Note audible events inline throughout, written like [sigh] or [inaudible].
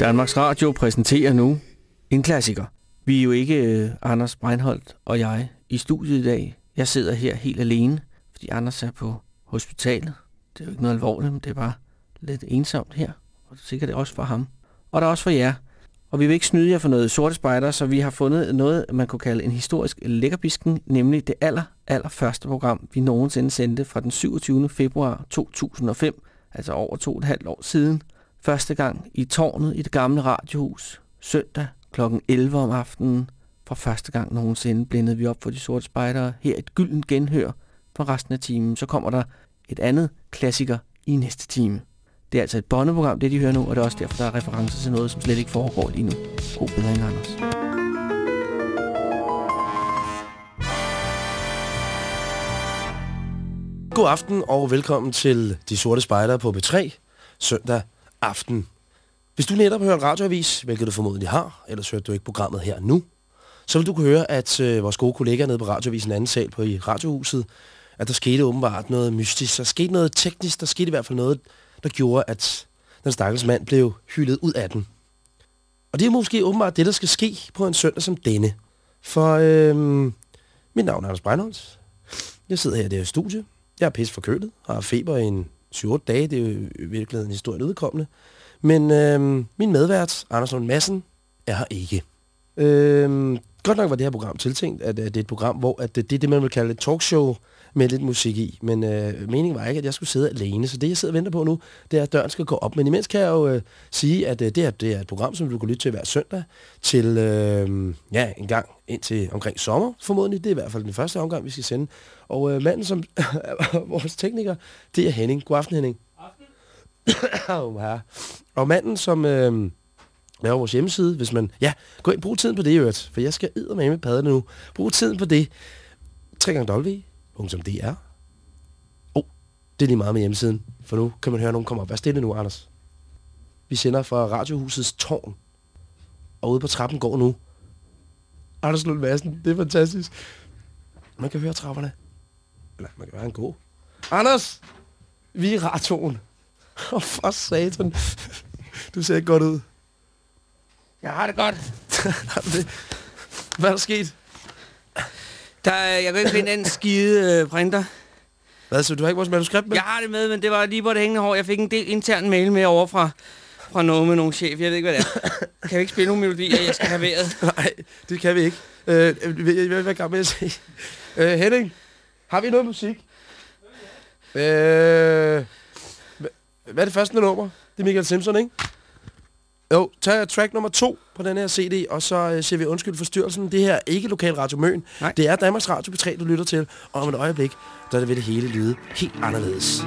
Danmarks Radio præsenterer nu en klassiker. Vi er jo ikke øh, Anders Breinholt og jeg i studiet i dag. Jeg sidder her helt alene, fordi Anders er på hospitalet. Det er jo ikke noget alvorligt, men det er bare lidt ensomt her. Og det er sikkert også for ham. Og der er også for jer. Og vi vil ikke snyde jer for noget sorte spejder, så vi har fundet noget, man kunne kalde en historisk lækkerbisken, nemlig det aller, aller første program, vi nogensinde sendte fra den 27. februar 2005, altså over to og et halvt år siden. Første gang i tårnet i det gamle radiohus, søndag kl. 11 om aftenen. For første gang nogensinde blændede vi op for de sorte spejdere. Her et gyldent genhør for resten af timen. Så kommer der et andet klassiker i næste time. Det er altså et bondeprogram, det de hører nu, og det er også derfor, der er referencer til noget, som slet ikke foregår lige nu. God bedring, Anders. God aften og velkommen til De Sorte Spejdere på B3 søndag aften. Hvis du netop har hørt radioavis, hvilket du formodentlig har, ellers hørte du ikke programmet her nu, så vil du kunne høre, at øh, vores gode kollegaer nede på radioavisen anden sal på i radiohuset, at der skete åbenbart noget mystisk. Der skete noget teknisk, der skete i hvert fald noget, der gjorde, at den stakkels mand blev hyldet ud af den. Og det er måske åbenbart det, der skal ske på en søndag som denne. For øh, mit navn er Anders Breinholtz. Jeg sidder her i det her studie. Jeg er pisse forkølet, har feber i en 7-8 dage. Det er jo i virkeligheden historien udkommende. Men øh, min medvært, Anders Lund Madsen, er her ikke. Øh, godt nok var det her program tiltænkt, at, at det er et program, hvor at det, det er det, man vil kalde et talkshow med lidt musik i. Men øh, meningen var ikke, at jeg skulle sidde alene. Så det, jeg sidder og venter på nu, det er, at døren skal gå op. Men imens kan jeg jo øh, sige, at øh, det, er, det er et program, som du kan lytte til hver søndag til øh, ja, en gang indtil omkring sommer, formodentlig. Det er i hvert fald den første omgang, vi skal sende. Og øh, manden, som [laughs] vores tekniker, det er Henning. God aften, Henning. oh, [coughs] her. Og manden, som øh, laver vores hjemmeside, hvis man... Ja, gå ind, brug tiden på det, Øret, for jeg skal med med padden nu. Brug tiden på det. 3 gange www.dr. Oh, det er lige meget med hjemmesiden, for nu kan man høre nogen komme op. Hvad stille nu, Anders? Vi sender fra Radiohusets tårn, og ude på trappen går nu Anders Lund Madsen. Det er fantastisk. Man kan høre trapperne. Eller man kan høre en god. Anders! Vi er i radioen. Åh, oh, for satan. Du ser ikke godt ud. Jeg har det godt. [laughs] Hvad er der sket? Der, jeg kan ikke finde en skide øh, printer. Hvad, så du har ikke vores manuskript med? Jeg har det med, men det var lige på det hængende hår. Jeg fik en del intern mail med over fra, fra noget med nogle chef. Jeg ved ikke, hvad det er. Kan vi ikke spille nogle melodier, jeg skal have været? [laughs] Nej, det kan vi ikke. Øh, jeg vil være gang med at sige. Øh, Henning, har vi noget musik? Øh, hvad er det første nummer? Det er Michael Simpson, ikke? Jo, tag track nummer to på den her CD, og så øh, siger vi undskyld for styrelsen. Det her er ikke Lokal Radio Møn. Nej. Det er Danmarks Radio P3, du lytter til. Og om et øjeblik, der vil det hele lyde helt anderledes.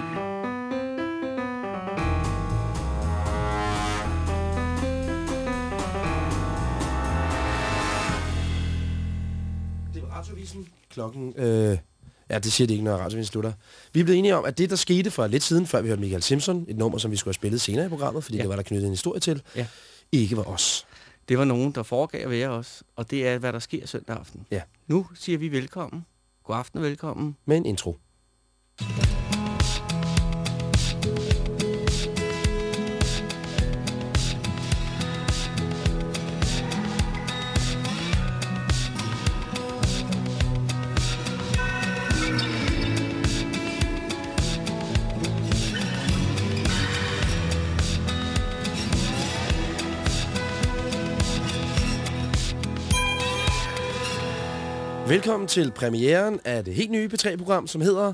Det var Radiovisen. Klokken øh, Ja, det siger det ikke, når radioen slutter. Vi er blevet enige om, at det, der skete for lidt siden, før vi hørte Michael Simpson, et nummer, som vi skulle have spillet senere i programmet, fordi ja. det var der knyttet en historie til, ja. ikke var os. Det var nogen, der foregav at være os, og det er, hvad der sker søndag aften. Ja. Nu siger vi velkommen. God aften og velkommen. Med en intro. Velkommen til premieren af det helt nye P3-program, som hedder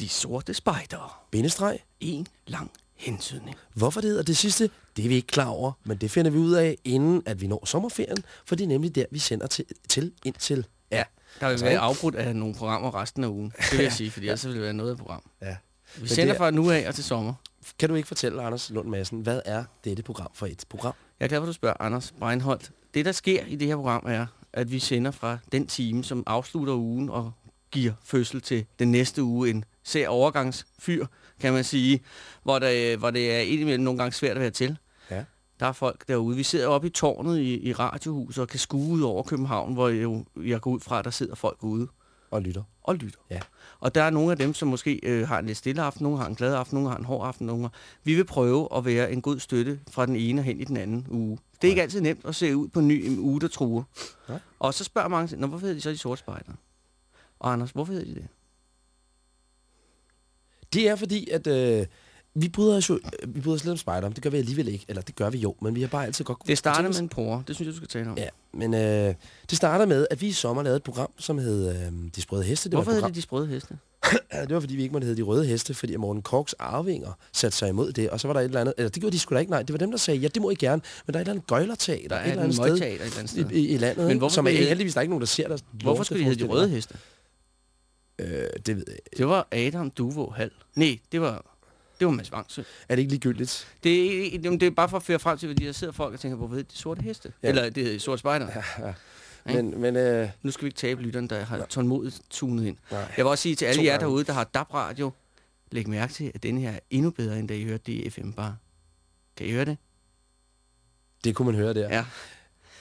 De Sorte Spejder. Bindestreg. En lang hensydning. Hvorfor det hedder det sidste, det er vi ikke klar over, men det finder vi ud af, inden at vi når sommerferien, for det er nemlig der, vi sender til, til indtil... Ja, der vil være afbrudt af nogle programmer resten af ugen. Det vil jeg [laughs] sige, fordi ellers vil det være noget af program. Ja. Vi men sender fra nu af og til sommer. Kan du ikke fortælle, Anders Lund Madsen, hvad er dette program for et program? Jeg er glad for, at du spørger, Anders Breinholt. Det, der sker i det her program, er, at vi sender fra den time, som afslutter ugen og giver fødsel til den næste uge. En sær overgangsfyr, kan man sige, hvor, der, hvor det er indimellem nogle gange svært at være til. Ja. Der er folk derude. Vi sidder oppe i tårnet i, i radiohuset og kan skue ud over København, hvor jeg, jeg går ud fra, at der sidder folk ude Og lytter. og lytter. Ja. Og der er nogle af dem, som måske øh, har en lidt stille aften, nogle har en glad aften, nogle har en hård aften, nogle har... Vi vil prøve at være en god støtte fra den ene hen i den anden uge. Det er ikke altid nemt at se ud på en ny en uge, der truer. Nej. Og så spørger mange, Nå, hvorfor hedder de så de sorte spejder? Og Anders, hvorfor hedder de det? Det er fordi, at øh, vi bryder os jo øh, vi bryder os lidt om spejder. Det gør vi alligevel ikke. Eller det gør vi jo, men vi har bare altid godt... Det starter med en porre. Det synes jeg, du skal tale om. Ja, men øh, det starter med, at vi i sommer lavede et program, som hed øh, De Sprøde Heste. Det hvorfor et program, det de sprøde heste? [clears throat] Det var fordi, vi ikke måtte hedde De Røde Heste, fordi Morten Korks arvinger satte sig imod det. Og så var der et eller andet... Eller det gjorde de sgu da ikke, nej. Det var dem, der sagde, ja, det må I gerne. Men der er et eller andet gøjlerteater Der et er eller en andet sted et eller andet sted. i, i, landet, Men hvorfor som er heldigvis der er ikke nogen, der ser der. Hvorfor skulle de hedde de røde heste? Øh, det ved jeg. Det var Adam Duvo Hal. Nej, det var, det var Mads Vangsø. Er det ikke ligegyldigt? Det er, det er bare for at føre frem til, fordi der sidder folk og tænker, hvorfor hedder de sorte heste? Ja. Eller det de sorte spejder. Ja. Ja, men, men øh, Nu skal vi ikke tabe lytteren, der har tålmodigt tunet ind. nej. Jeg vil også sige til alle jer derude, der har DAB-radio, læg mærke til, at denne her er endnu bedre, end da I hørte det i FM bare. Kan I høre det? det kunne man høre der. Ja.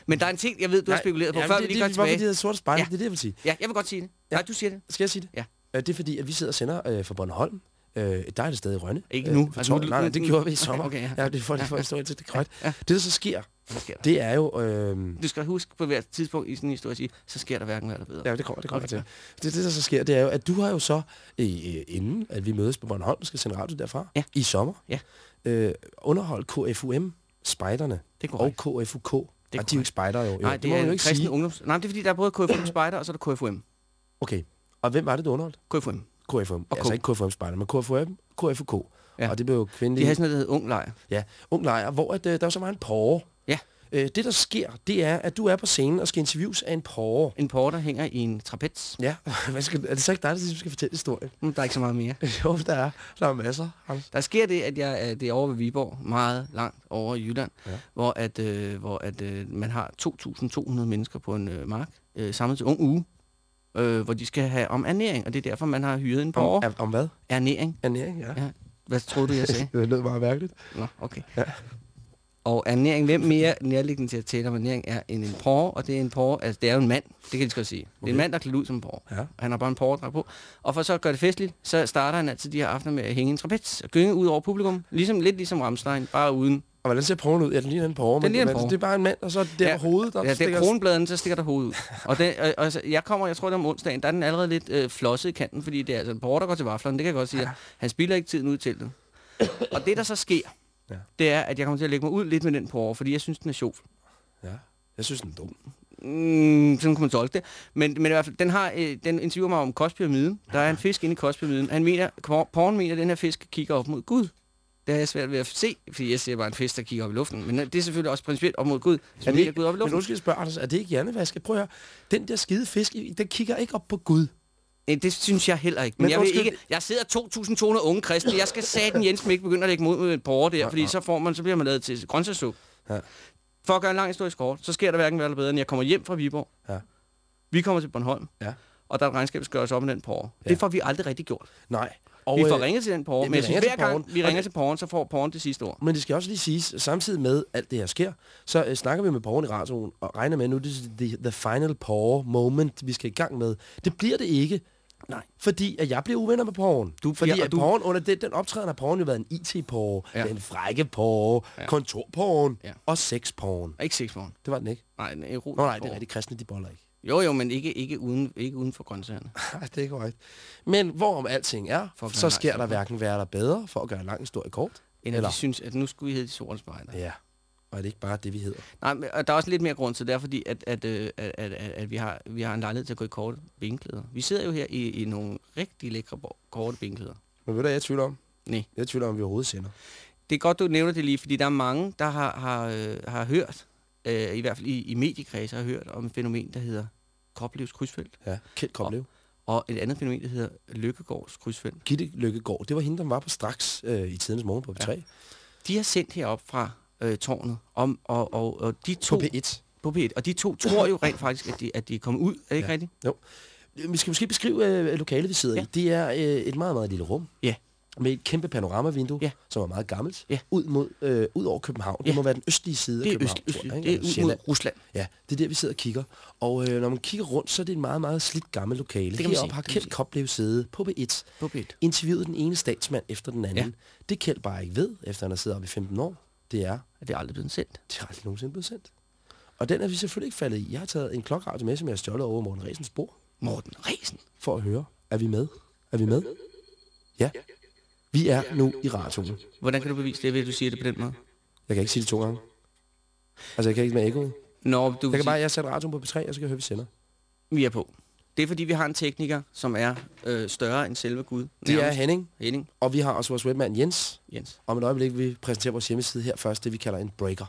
Men der er en ting, jeg ved, du har Nej, spekuleret på, jamen, før det, vi lige det, går det, tilbage. hedder sorte spejder, Ja. det er det, jeg vil sige. Ja, jeg vil godt sige det. Ja. Nej, du siger det. Skal jeg sige det? Ja. Øh, Det er fordi, at vi sidder og sender øh, fra Bornholm. Øh, der er det stadig Rønne. Ikke Øh, nu. for Altså, tolv- nu- nej, det gjorde vi i Okay, sommer. okay, ja. ja. det for, det for Ja, historie til det er korrekt. Ja. Det, der så sker, Hvad sker der? det er jo... Øh, Du skal huske på hvert tidspunkt i sådan en historie at sige, så sker der hverken hvad der bedre. Ja, det kommer, det kommer Okay. okay. til. Det, det, der så sker, det er jo, at du har jo så, øh, inden at vi mødes på Bornholm, skal sende radio derfra, Ja. i sommer, Ja. øh, underholdt KFUM, spejderne, Det er og. KFUK. Det er og de er jo ikke spejder jo. Nej, det, må er jo ikke kristen sige. ungdoms... Nej, det er fordi, der er både KFUM Spejder, og så er der KFUM. Okay, og hvem var det, du underholdt? KFUM. KFUM. Og altså K. ikke KFUM spejder, men KFUM, KFUK. Ja. Og det blev jo De kvindelige... havde sådan noget, der hed Ung Lejr. Ja, ung lejr, hvor at, øh, der er så meget en porre. Ja. Øh, det, der sker, det er, at du er på scenen og skal interviews af en porre. En porter hænger i en trapez. Ja, [laughs] Hvad skal, er det så ikke dig, der ligesom skal fortælle historien? Mm, Der er ikke så meget mere. [laughs] jo, der er. Der er masser. Hans. Der sker det, at jeg er, det er over ved Viborg, meget langt over i Jylland, Ja. hvor, at, øh, hvor at, øh, man har 2.200 mennesker på en øh, mark, øh, samlet til ung uge, øh, hvor de skal have om ernæring, og det er derfor, man har hyret en porre. Om, om hvad? Ernæring. Ernæring, ja. Ja. Hvad troede du, jeg sagde? [laughs] Det lød meget mærkeligt. Nå, okay. Ja. Og ernæring, hvem mere nærliggende til at tale om ernæring er end en porre, og det er en porre, altså det er jo en mand, det kan jeg godt sige. Det er Okay. en mand, der er klædt ud som en porre. Ja. Han har bare en porredragt på. Og for så at gøre det festligt, så starter han altid de her aftener med at hænge en trapez og gynge ud over publikum. Ligesom, lidt ligesom Ramstein, bare uden. Og hvordan ser porren ud? Ja, den ligner en porre. Den ligner en porre. Det er bare en mand, og så er det der Ja. hovedet, der Ja, det stikker... er kronbladen, så stikker der hovedet ud. Og, den, og, og, jeg kommer, jeg tror det er om onsdagen, der er den allerede lidt øh, flosset i kanten, fordi det er altså en porre, der går til vaflerne, det kan jeg godt sige. Ja. Han spilder ikke tiden ud i teltet. Og det, der så sker, Ja. det er, at jeg kommer til at lægge mig ud lidt med den porre, fordi jeg synes, den er sjov. Ja. Jeg synes, den er dum. Mm, sådan kunne man tolke det. Men, men i hvert fald, den, har, øh, den interviewer mig om kostpyramiden. Der er en fisk inde i kostpyramiden. Han mener, porn mener, at den her fisk kigger op mod Gud. Det har jeg svært ved at se, fordi jeg ser bare en fisk, der kigger op i luften. Men øh, det er selvfølgelig også principielt op mod Gud. Er Som det ikke ikke, Gud op i men luften. nu skal jeg spørge, Anders, er det ikke hjernevask? Prøv at høre. Den der skide fisk, den kigger ikke op på Gud. Øh, Det synes jeg heller ikke. Men, Men men jeg, vil ikke, jeg sidder 2.200 unge kristne. Jeg skal saten Jensen ikke begynde at lægge mod med et porre der, Nej, fordi nej. så, får man, så bliver man lavet til grøntsagssuppe. Ja. For at gøre en lang historie kort, så sker der hverken værre eller bedre, end jeg kommer hjem fra Viborg. Ja. Vi kommer til Bornholm. Ja. Og der er et regnskab, der skal gøres op med den porre. Ja. Det får vi aldrig rigtig gjort. Nej. Og, vi får øh, ringet til den ja, men synes, hver gang porren, vi ringer det- til porren, så får porren det sidste ord. Men det skal også lige siges, samtidig med alt det her sker, så øh, snakker vi med porren i radioen, og regner med nu, det er the, the final porre moment, vi skal i gang med. Det bliver det ikke, Nej. fordi at jeg bliver uvenner med porren. Du fordi og at du- porren, under den, den optræden har porren jo været en IT-porre, Ja. ja. en frække porre, Ja. ja. kontorporren Ja. og sexporren. Ikke sexporren. Det var den ikke. Nej, en erotisk Nå nej, det er porre. rigtig kristne, de boller ikke. Jo, jo, men ikke, ikke, uden, ikke uden for grøntsagerne. [laughs] Nej, det er korrekt. Men hvorom alting er, For så sker der hverken værre eller bedre, for at gøre en lang historie kort. End at Eller- vi synes, at nu skulle vi hedde de sorte spejder. Ja. Og er det ikke bare det, vi hedder? Nej, men, og der er også lidt mere grund til det, er fordi, at, at, øh, at, at, at, at vi, har, vi har en lejlighed til at gå i korte benklæder. Vi sidder jo her i, i nogle rigtig lækre korte benklæder. Men ved du, jeg tvivler om? Nej. Jeg tvivler om, at vi overhovedet sender. Det er godt, du nævner det lige, fordi der er mange, der har, har, øh, har hørt, øh, i hvert fald i, i mediekredse, har hørt om et fænomen, der hedder Koplevs krydsfelt, Ja, Kjeld Koplev. og et andet fænomen, der hedder Lykkegårds krydsfelt. Gitte Lykkegaard, det var hende, der var på straks øh, i tidens morgen på P3. Ja. De har sendt herop fra øh, tårnet, om, og, og, og de to... På P1. På P1. Og de to tror jo rent faktisk, at de, at de er kommet ud. Er det ikke Ja. rigtigt? Vi skal måske beskrive øh, lokalet, vi sidder ja. i. Det er øh, et meget, meget lille rum. Ja. Med et kæmpe panoramavindue, Ja. som er meget gammelt, Ja. ud, mod, øh, ud over København. Det Ja. må være den østlige side Det af er København. øst, tror jeg, det ikke? er Eller ud mod. Rusland. Ja, det er der, vi sidder og kigger. Og øh, når man kigger rundt, så er det en meget, meget slidt gammel lokale. kan man Heroppe har det kan Kjeld. Koplev siddet på B1, På bedt. interviewet den ene statsmand efter den anden. Ja. Ja. Det Kjeld bare ikke ved, efter han har siddet oppe i 15 år, det er, at det er aldrig blevet sendt. det har aldrig nogensinde blevet sendt. Og den er vi selvfølgelig ikke faldet i. Jeg har taget en klokradio med, som jeg har stjålet over Morten Resens bord, Morten Resen. for at høre, er vi med? Er vi med? Ja. Vi er nu i radioen. Hvordan kan du bevise det, ved at du siger det på den måde? Jeg kan ikke sige det to gange. Altså, jeg kan ikke med ekkoet. Nå, du Jeg kan bare, jeg sat radioen på B3, og så kan jeg høre, vi sender. vi er på. Det er fordi, vi har en tekniker, som er øh, større end selve Gud. Det er Nærmest. Henning, Henning og vi har også vores webmand Jens. Jens. Om et øjeblik vil vi præsentere vores hjemmeside her først, det vi kalder en breaker.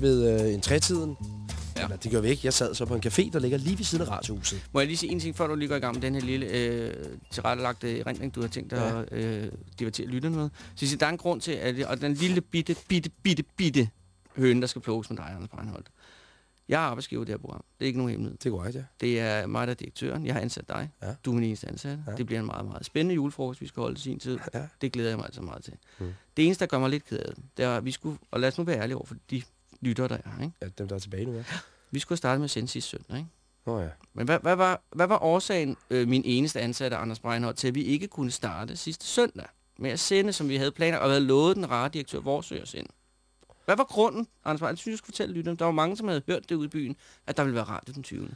Ved øh, en trætiden, Ja. ja. eller det gør vi ikke, jeg sad så på en café, der ligger lige ved siden af radiohuset. Må jeg lige sige en ting, før du lige går i gang med den her lille øh, tilrettelagte erindring, du har tænkt dig at øh, divertere lytterne med. Så siger, der er en grund til, at og den lille bitte, bitte, bitte, bitte høne, der skal plukkes med dig, Anders Breinholt. Jeg er arbejdsgiver i det her program. Det er ikke nogen hemmelighed. Det er korrekt, ja. Det er mig, der er direktøren. Jeg har ansat dig. Ja. Du er min eneste ansat. Ja. Det bliver en meget, meget spændende julefrokost, vi skal holde til sin tid. Ja. Det glæder jeg mig altså meget til. Mm. Det eneste, der gør mig lidt ked af det, det er, at vi skulle, og lad os nu være ærlige over for de lyttere, der er. Ikke? ja dem, der er tilbage nu, ja. [gasps] Vi skulle have startet med sidste søndag. Ikke? Nå ja. Men hvad, hvad, var, hvad var årsagen, øh, min eneste ansatte, Anders Breinholt, til at vi ikke kunne starte sidste søndag med at sende, som vi havde planer, og havde lovet den rare direktør Vorsø at sende? Hvad var grunden, Anders Breinholt? Jeg synes, jeg skulle fortælle lytterne. Der var mange, som havde hørt det ude i byen, at der ville være radio den 20.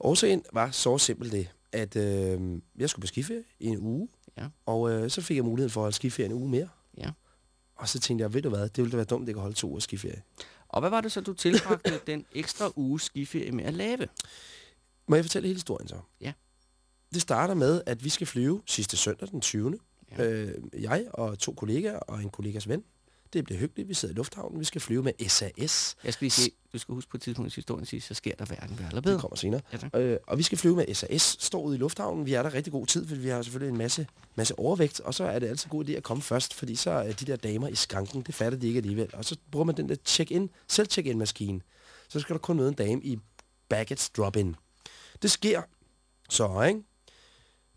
Årsagen var så simpelt det, at øh, jeg skulle på skiferie i en uge, Ja. og øh, så fik jeg mulighed for at skiferie en uge mere. Ja. Og så tænkte jeg, ved du hvad, det ville da være dumt, at jeg kan holde to uger skiferie. Og hvad var det så, du tilbragte [laughs] den ekstra uge skiferie med at lave? Må jeg fortælle hele historien så? Ja. Det starter med, at vi skal flyve sidste søndag den 20. Ja. Øh, jeg og to kollegaer og en kollegas ven. Det bliver hyggeligt. Vi sidder i lufthavnen. Vi skal flyve med SAS. Jeg skal lige sige, du skal huske på et tidspunkt i historien sige, så sker der hverken værre eller Det bedre. kommer senere. Ja, tak. Øh, og vi skal flyve med SAS, står ude i lufthavnen. Vi er der rigtig god tid, fordi vi har selvfølgelig en masse, masse overvægt. Og så er det altid god idé at komme først, fordi så er de der damer i skranken, det fatter de ikke alligevel. Og så bruger man den der check-in, selv check-in maskine. Så skal der kun møde en dame i baggage drop-in. Det sker så, ikke?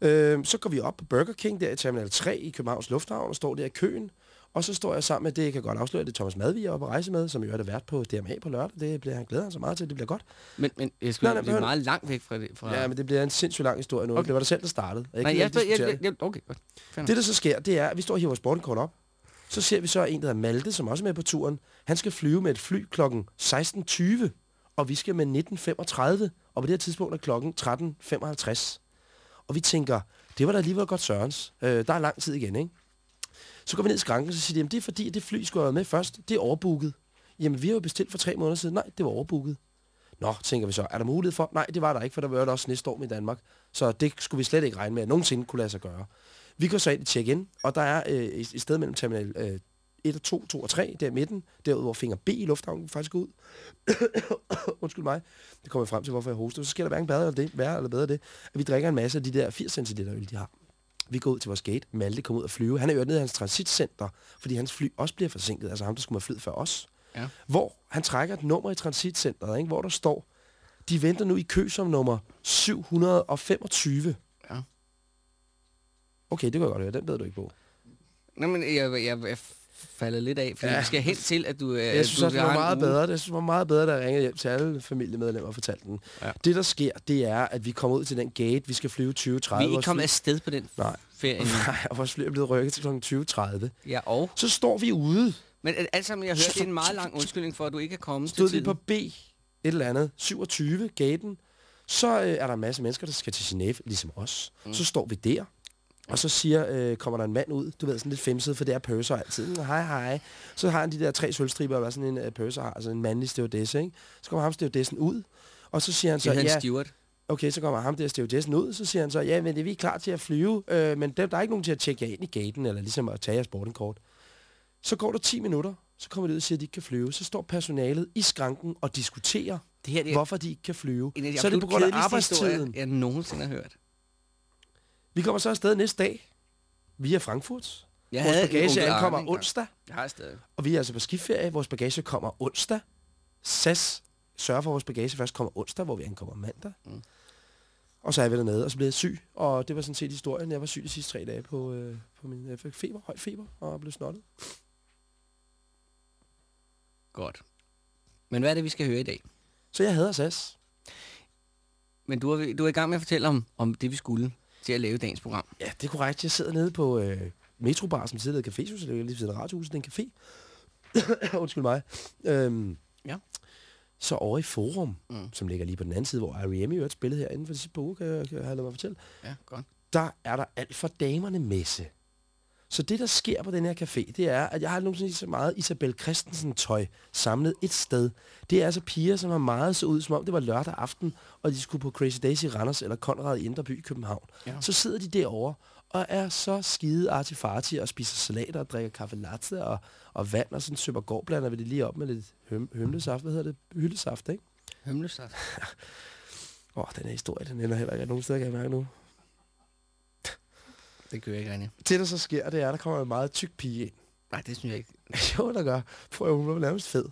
Øh, så går vi op på Burger King der i Terminal 3 i Københavns Lufthavn og står der i køen. Og så står jeg sammen med, det jeg kan godt afsløre, det er Thomas Madvig, jeg er oppe at rejse med, som jo er det vært på DMA på lørdag. Det bliver han glæder han så meget til, det bliver godt. Men, men jeg skulle, Nej, nej, det er hør- meget langt væk fra det. Fra... Ja, men det bliver en sindssygt lang historie nu. Okay. Det var dig selv, der startede. Jeg Nej, jeg, jeg, jeg, det. jeg, okay, godt. Fair Det, der så sker, det er, at vi står og hiver vores boardingkort op. Så ser vi så en, der hedder Malte, som også er med på turen. Han skal flyve med et fly klokken 16.20, og vi skal med 19.35, og på det her tidspunkt er klokken 13.55. Og vi tænker, det var da alligevel godt Sørens. Øh, der er lang tid igen, ikke? Så går vi ned i skranken, og så siger de, jamen det er fordi, at det fly skulle være med først. Det er overbooket. Jamen, vi har jo bestilt for tre måneder siden. Nej, det var overbooket. Nå, tænker vi så, er der mulighed for? Nej, det var der ikke, for der var det også næste år i Danmark. Så det skulle vi slet ikke regne med, at nogensinde kunne lade sig gøre. Vi går så ind i check-in, og der er øh, et et sted mellem terminal øh, 1 og 2, 2 og 3, der i midten, derude hvor finger B i lufthavnen faktisk går ud. [coughs] Undskyld mig. Det kommer jeg frem til, hvorfor jeg hoster. Så sker der hverken bedre eller det, værre eller bedre det, at vi drikker en masse af de der 80 cl øl, de har. Vi går ud til vores gate. Malte kommer ud og flyve. Han er jo nede i hans transitcenter, fordi hans fly også bliver forsinket. Altså ham, der skulle have flyet før os. Ja. Hvor han trækker et nummer i transitcenteret, ikke? hvor der står, de venter nu i kø som nummer 725. Ja. Okay, det kan jeg godt høre. Den ved du ikke på. Nå, men jeg, jeg, jeg faldet lidt af, fordi ja. Vi skal hen til, at du... øh, Jeg synes du det var meget uge. bedre. Det synes, jeg var meget bedre, jeg ringede hjem til alle familiemedlemmer og fortalte den. Ja. Det, der sker, det er, at vi kommer ud til den gate. Vi skal flyve 20.30. Vi er ikke kommet afsted på den Nej. ferie. [laughs] Nej, og vores fly er blevet rykket til kl. 20.30. Ja, og... Så står vi ude. Men øh, alt sammen, jeg hørte, det er en meget lang undskyldning for, at du ikke er kommet Stod til vi på tiden. B, et eller andet, 27, gaten. Så øh, er der en masse mennesker, der skal til Genève, ligesom os. Mm. Så står vi der. Og så siger, øh, kommer der en mand ud, du ved, sådan lidt femset, for det er purser altid. Hej, hej. Så har han de der tre sølvstriber, eller sådan en uh, purser har, altså en mandlig stewardesse, ikke? Så kommer ham stewardessen ud, og så siger han Det så, hedder ja, en steward. okay, så kommer ham der stewardessen ud, så siger han så, ja, men det er vi er klar til at flyve, øh, men der, der er ikke nogen til at tjekke jer ind i gaten, eller ligesom at tage jeres boardingkort. Så går der 10 minutter, så kommer de ud og siger, at de ikke kan flyve. Så står personalet i skranken og diskuterer, Det her det er hvorfor de ikke kan flyve. en af de Så er det på grund af arbejdstiden. jeg nogensinde har hørt. Vi kommer så afsted næste dag via Frankfurt. Jeg Vores havde bagage ankommer onsdag, Jeg har stadig. og vi er altså på skiferie. Vores bagage kommer onsdag. SAS sørger for, at vores bagage først kommer onsdag, hvor vi ankommer mandag. Mm. Og så er vi dernede, og så blev jeg syg. Og det var sådan set historien. Jeg var syg de sidste tre dage på, øh, på min jeg fik feber, høj feber, og blev snottet. Godt. Men hvad er det, vi skal høre i dag? Så jeg hader SAS. Men du er, du er i gang med at fortælle om, om det, vi skulle til at lave dagens program. Ja, det er korrekt. Jeg sidder nede på øh, Metrobar, som tidligere café, så det er lige ved siden af radiohuset. Det er en café. [coughs] Undskyld mig. Øhm, Ja. Så over i Forum, Mm. som ligger lige på den anden side, hvor R.E.M. i øvrigt spillede her inden for de sidste par uger, kan jeg, kan jeg have lavet mig fortælle, Ja, godt. der er der alt for damerne messe. Så det, der sker på den her café, det er, at jeg har nogensinde så meget Isabel Christensen tøj samlet et sted. Det er altså piger, som har meget så ud, som om det var lørdag aften, og de skulle på Crazy Days i Randers eller Konrad i Indre By i København. Ja. Så sidder de derovre og er så skide artifarti og spiser salater og drikker kaffe latte og, og vand og sådan søber gårdblander vi det lige op med lidt høm, hømlesaft. Hvad hedder det? Hyldesaft, ikke? Hømlesaft. [laughs] Åh, oh, den her historie, den ender heller ikke nogen steder, kan jeg mærke nu. Det gør jeg ikke, René. Det, der så sker, det er, at der kommer en meget tyk pige ind. Nej, det synes jeg ikke. [laughs] jo, der gør. Prøv at hun var nærmest fed.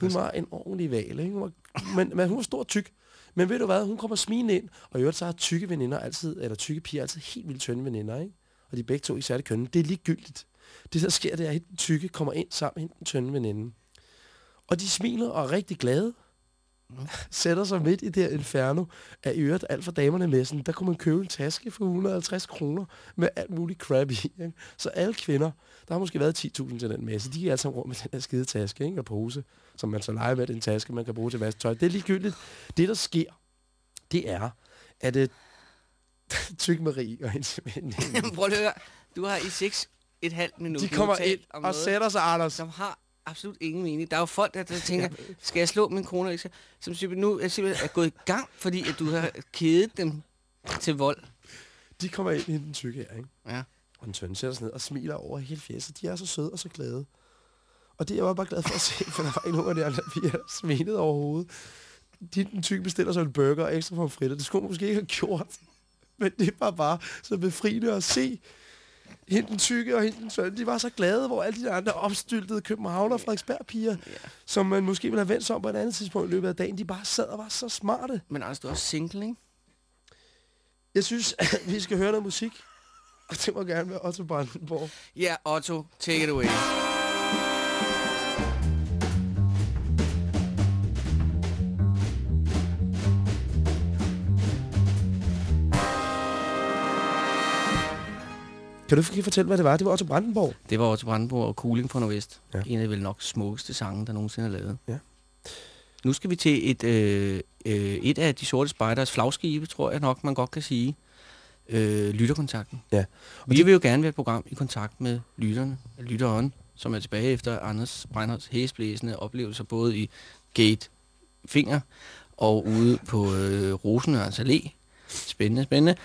Hun var en ordentlig val, ikke? Hun var, men, men hun var stor tyk. Men ved du hvad, hun kommer smigende ind, og i øvrigt så har tykke veninder altid, eller tykke piger altid helt vildt tynde veninder, ikke? Og de begge to ikke særlig kønne. Det er ligegyldigt. Det der sker, det er, at den tykke kommer ind sammen med den tynde veninde. Og de smiler og er rigtig glade. [laughs] Sætter sig midt i det her inferno af i øvrigt alt for damerne med sådan, der kunne man købe en taske for 150 kroner med alt muligt crap i. Ikke? Så alle kvinder, der har måske været 10.000 til den masse, de gik alle sammen rundt med den her skide taske ikke? og pose, som man så leger med, den taske, man kan bruge til vasketøj. Det er ligegyldigt. Det, der sker, det er, at [laughs] uh, Tyk Marie og hendes [laughs] Prøv at høre. Du har i seks et halvt minut de kommer ind og noget, sætter sig, Anders. som har absolut ingen mening. Der er jo folk, der, der [laughs] tænker, skal jeg slå min kone? ikke? Som nu er, simpelthen er gået i gang, fordi at du har kædet dem til vold. De kommer ind i den tykke her, ikke? Ja. Og den tynde sætter sig ned og smiler over hele fjeset. De er så søde og så glade. Og det er jeg var bare glad for at se, for der var ikke nogen af de andre piger, der smilede overhovedet. De, den tykke bestiller sig en burger og ekstra pomfritter. Det skulle man måske ikke have gjort. Men det var bare så befriende at se. Hende den tykke og hende den tynde, de var så glade, hvor alle de andre opstyltede København og Frederiksberg piger, Ja. som man måske ville have vendt sig om på et andet tidspunkt i løbet af dagen, de bare sad og var så smarte. Men Anders, du er også single, ikke? Jeg synes, at vi skal høre noget musik. Og det må gerne være Otto Brandenborg. Ja, Otto, take it away. Kan du ikke fortælle, hvad det var? Det var Otto Brandenborg. Det var Otto Brandenborg og Cooling fra Nordvest. Ja. En af de vel nok smukkeste sange, der nogensinde er lavet. Ja. Nu skal vi til et, øh, øh, et af de sorte spejders flagskibe, tror jeg nok, man godt kan sige. Øh, lytterkontakten. Ja. Og vi vil jo gerne være et program i kontakt med lytterne, lytteren, som er tilbage efter Anders Breinholds hæsblæsende oplevelser, både i Gate Finger og ude på øh, Rosenørns Allé. Spændende, spændende.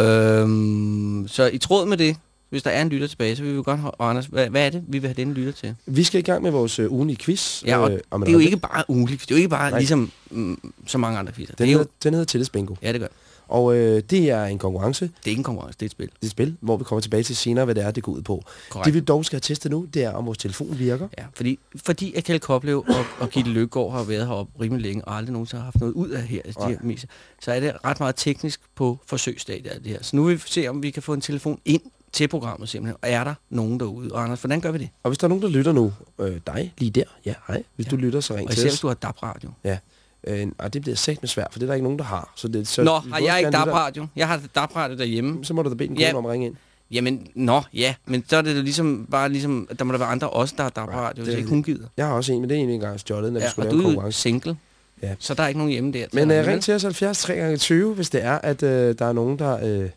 Øhm, så i tråd med det, hvis der er en lytter tilbage, så vil vi godt have, og Anders, hvad, hvad er det, vi vil have denne lytter til? Vi skal i gang med vores øh, ugenlige quiz. Ja, og øh, en det er jo ikke bare ugenligt, det er jo ikke bare Nej. ligesom mm, så mange andre quizzer. Den, Det er jo, den hedder Tillidsbingo. ja, det gør. Og øh, det er en konkurrence, Det er ikke en konkurrence, det er et spil. det er et spil, hvor vi kommer tilbage til senere, hvad det er, det går ud på. Korrekt. Det vi dog skal have testet nu, det er, om vores telefon virker. Ja, fordi, fordi at Kjeld Koplev og, og Gitte Løkgaard har været heroppe rimelig længe, og aldrig nogensinde har haft noget ud af her, de her messer, så er det ret meget teknisk på forsøgsstadiet af det her. Så nu vil vi se, om vi kan få en telefon ind til programmet simpelthen. Og er der nogen derude? Og Anders, hvordan gør vi det? Og hvis der er nogen, der lytter nu, øh, dig lige der, ja, hej. Hvis ja. du lytter, så ring Og til især os. hvis du har DAB-radio. Ja. Øh, og det bliver sagt med svært, for det er der ikke nogen, der har. Så det, så Nå, vi har jeg ikke DAB-radio? Jeg har DAB-radio derhjemme. Så må du da bede en Ja. kone om at ringe ind. Jamen, nå, ja. Men så er det jo ligesom, bare ligesom, at der må der være andre også, der har DAB-radio, det hvis er ikke hun gider. Jeg har også en, men det er en engang stjålet, når vi Ja, skulle og lave en er konkurrence. single, Ja. så der er ikke nogen hjemme der. Men øh, ring til os 70 3 gange 20 hvis det er, at øh, der er nogen, der øh,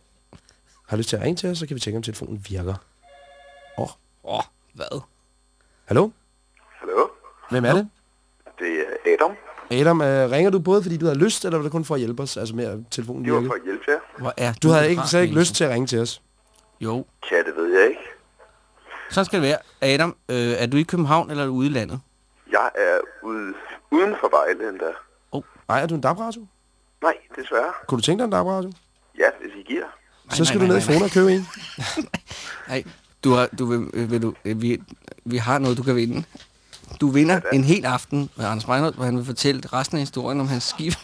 har lyst til at ringe til os, så kan vi tjekke, om telefonen virker. Åh, Åh, hvad? hallo? Hallo, Hvem er det? det er Adam. Adam, øh, ringer du både, fordi du har lyst, eller var det kun for at hjælpe os, altså med at telefonen Det var virker? for at hjælpe jer. Hvor er Du havde ikke, så ikke lyst til at ringe til os. Jo, Ja, det ved jeg ikke. så skal det være. Adam, øh, er du i København, eller er du ude i landet? Jeg er ude, uden for Vejle endda. Ej, er du en DAB-radio? Nej, desværre. Kunne du tænke dig en DAB-radio? Ja, hvis I giver. Så nej, skal nej, du ned i nej, nej. Fona og købe en. [laughs] Nej, du har, du vil, øh, vil du, øh, vi, vi har noget, du kan vinde. Du vinder en hel aften med Anders Breinholt, hvor han vil fortælle resten af historien om hans skib. [laughs]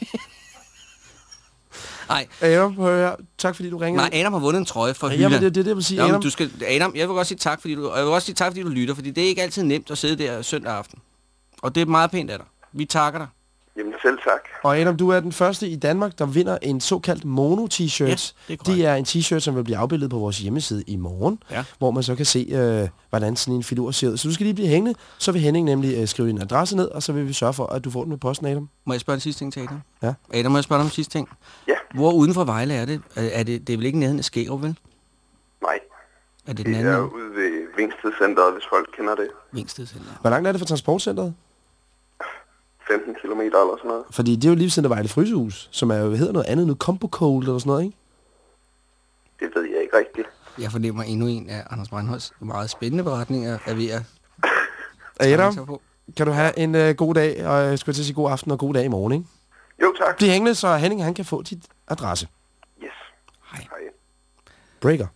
Nej, Adam, hør her. Tak fordi du ringede. nej, Adam har vundet en trøje fra Ja, Hyland. men det er det, jeg vil sige. Adam, du skal, Adam, jeg vil godt sige tak, fordi du, og jeg vil også sige tak, fordi du lytter, fordi det er ikke altid nemt at sidde der søndag aften. Og det er meget pænt af dig. Vi takker dig. Jamen selv tak. Og Adam, du er den første i Danmark, der vinder en såkaldt mono-t-shirt. Ja, det er korrekt. det er en t-shirt, som vil blive afbildet på vores hjemmeside i morgen, Ja. hvor man så kan se, øh, hvordan sådan en filur ser ud. Så du skal lige blive hængende, så vil Henning nemlig øh, skrive din adresse ned, og så vil vi sørge for, at du får den med posten, Adam. Må jeg spørge en sidste ting til Adam? Ja. Adam, må jeg spørge dig om sidste ting? Ja, Hvor uden for Vejle er det? Er, er det, det er vel ikke nærheden af Skærup, vel? nej. Er det den Det anden er ende? ude ved Vingsted Centeret, hvis folk kender det. Vingsted Center. Hvor langt er det fra transportcenteret? 15 km eller sådan noget. Fordi det er jo lige siden der Vejle Frysehus, som er jo, hvad hedder noget andet nu, Combo Cold eller sådan noget, ikke? Det ved jeg ikke rigtigt. Jeg fornemmer endnu en af Anders Breinholds meget spændende beretninger, er ved at Adam, kan du have en øh, god dag, og jeg skulle til at sige god aften og god dag i morgen, ikke? Jo, tak. Bliv hængende, så Henning han kan få dit adresse. Yes. Hej. Hej. Breaker.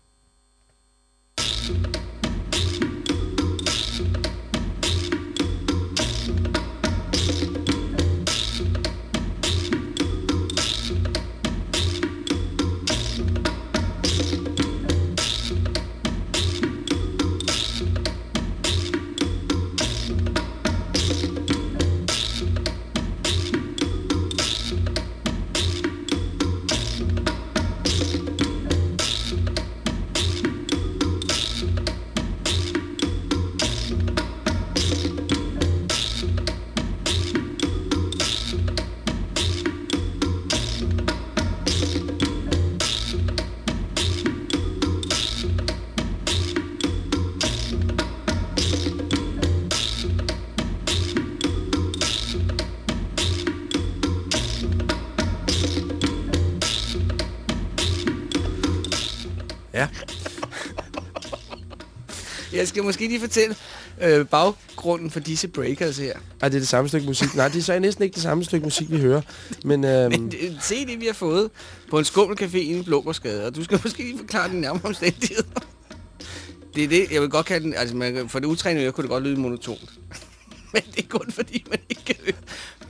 Jeg skal måske lige fortælle øh, baggrunden for disse breakers her. Ej, det er det samme stykke musik. Nej, det er så næsten ikke det samme stykke musik, vi hører. Men, øhm, Men det, en CD, vi har fået på en skummelcafé inde i Blågårdsgade, og du skal [laughs] måske lige forklare den nærmere omstændigheder. Det er det, jeg vil godt kalde den, altså man, for det utrænede øre kunne det godt lyde monotont. [laughs] Men det er kun fordi, man ikke kan høre.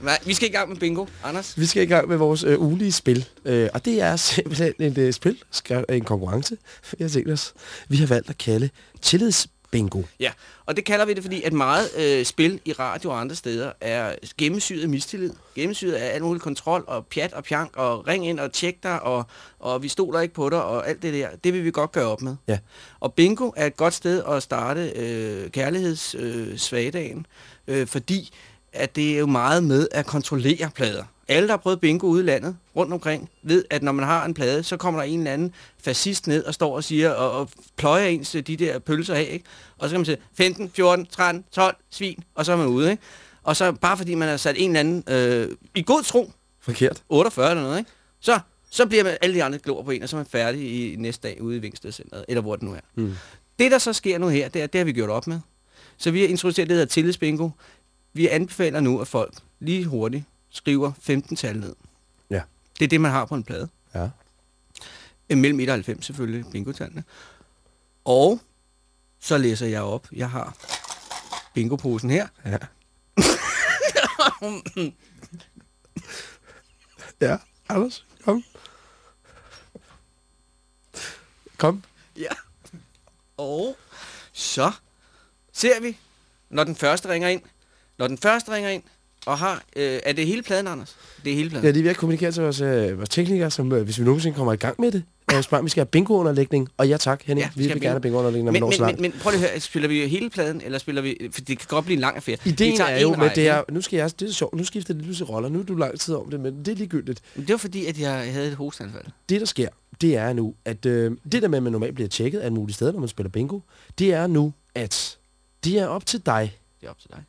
Nej, vi skal i gang med bingo. Anders? vi skal i gang med vores øh, ugenlige spil. Øh, og det er simpelthen et øh, spil, en konkurrence. Jeg set os. Vi har valgt at kalde tillidsbingo. Ja, og det kalder vi det, fordi at meget øh, spil i radio og andre steder er gennemsyret af mistillid. Gennemsyret af alt muligt kontrol og pjat og pjank og ring ind og tjek dig og, og vi stoler ikke på dig og alt det der. Det vil vi godt gøre op med. Ja. Og bingo er et godt sted at starte øh, kærlighedssvagdagen, øh, svagdagen, øh, fordi at det er jo meget med at kontrollere plader. Alle, der har prøvet bingo ude i landet, rundt omkring, ved, at når man har en plade, så kommer der en eller anden fascist ned og står og siger, og, og pløjer ens øh, de der pølser af, ikke? Og så kan man sige 15, 14, 13, 12, svin, og så er man ude, ikke? Og så bare fordi man har sat en eller anden øh, i god tro, Forkert. 48 eller noget, ikke? Så, så bliver man alle de andre glor på en, og så er man færdig i næste dag ude i Vingstedcenteret, eller hvor det nu er. Mm. Det, der så sker nu her, det, er, det har vi gjort op med. Så vi har introduceret det, der hedder tillidsbingo. Vi anbefaler nu, at folk lige hurtigt skriver 15 tal ned. Ja. Det er det, man har på en plade. Ja. Øh, Mellem 1 og 90 selvfølgelig, bingo-tallene. Og så læser jeg op. Jeg har bingoposen her. Ja. ja, Anders, kom. Kom. Ja. Og så ser vi, når den første ringer ind. Når den første ringer ind, og har... Øh, er det hele pladen, Anders? Det er hele pladen. Ja, det er ved at kommunikere til vores, øh, vores teknikere, som øh, hvis vi nogensinde kommer i gang med det, øh, spørger, vi skal have bingo-underlægning. Og ja tak, Henning, Ja, vi vil gerne have bingo. bingo-underlægning, når men, når så men, men, men prøv lige at høre, spiller vi hele pladen, eller spiller vi... For det kan godt blive en lang affære. Ideen er jo en med det her, nu skal jeg, det er sjovt, nu skifter det lige til roller, nu er du lang tid om det, men det er ligegyldigt. Men Det var fordi, at jeg havde et hosteanfald. Det, der sker, det er nu, at øh, det der med, at man normalt bliver tjekket af mulige steder, når man spiller bingo, det er nu, at det er op til dig, Det er op til dig.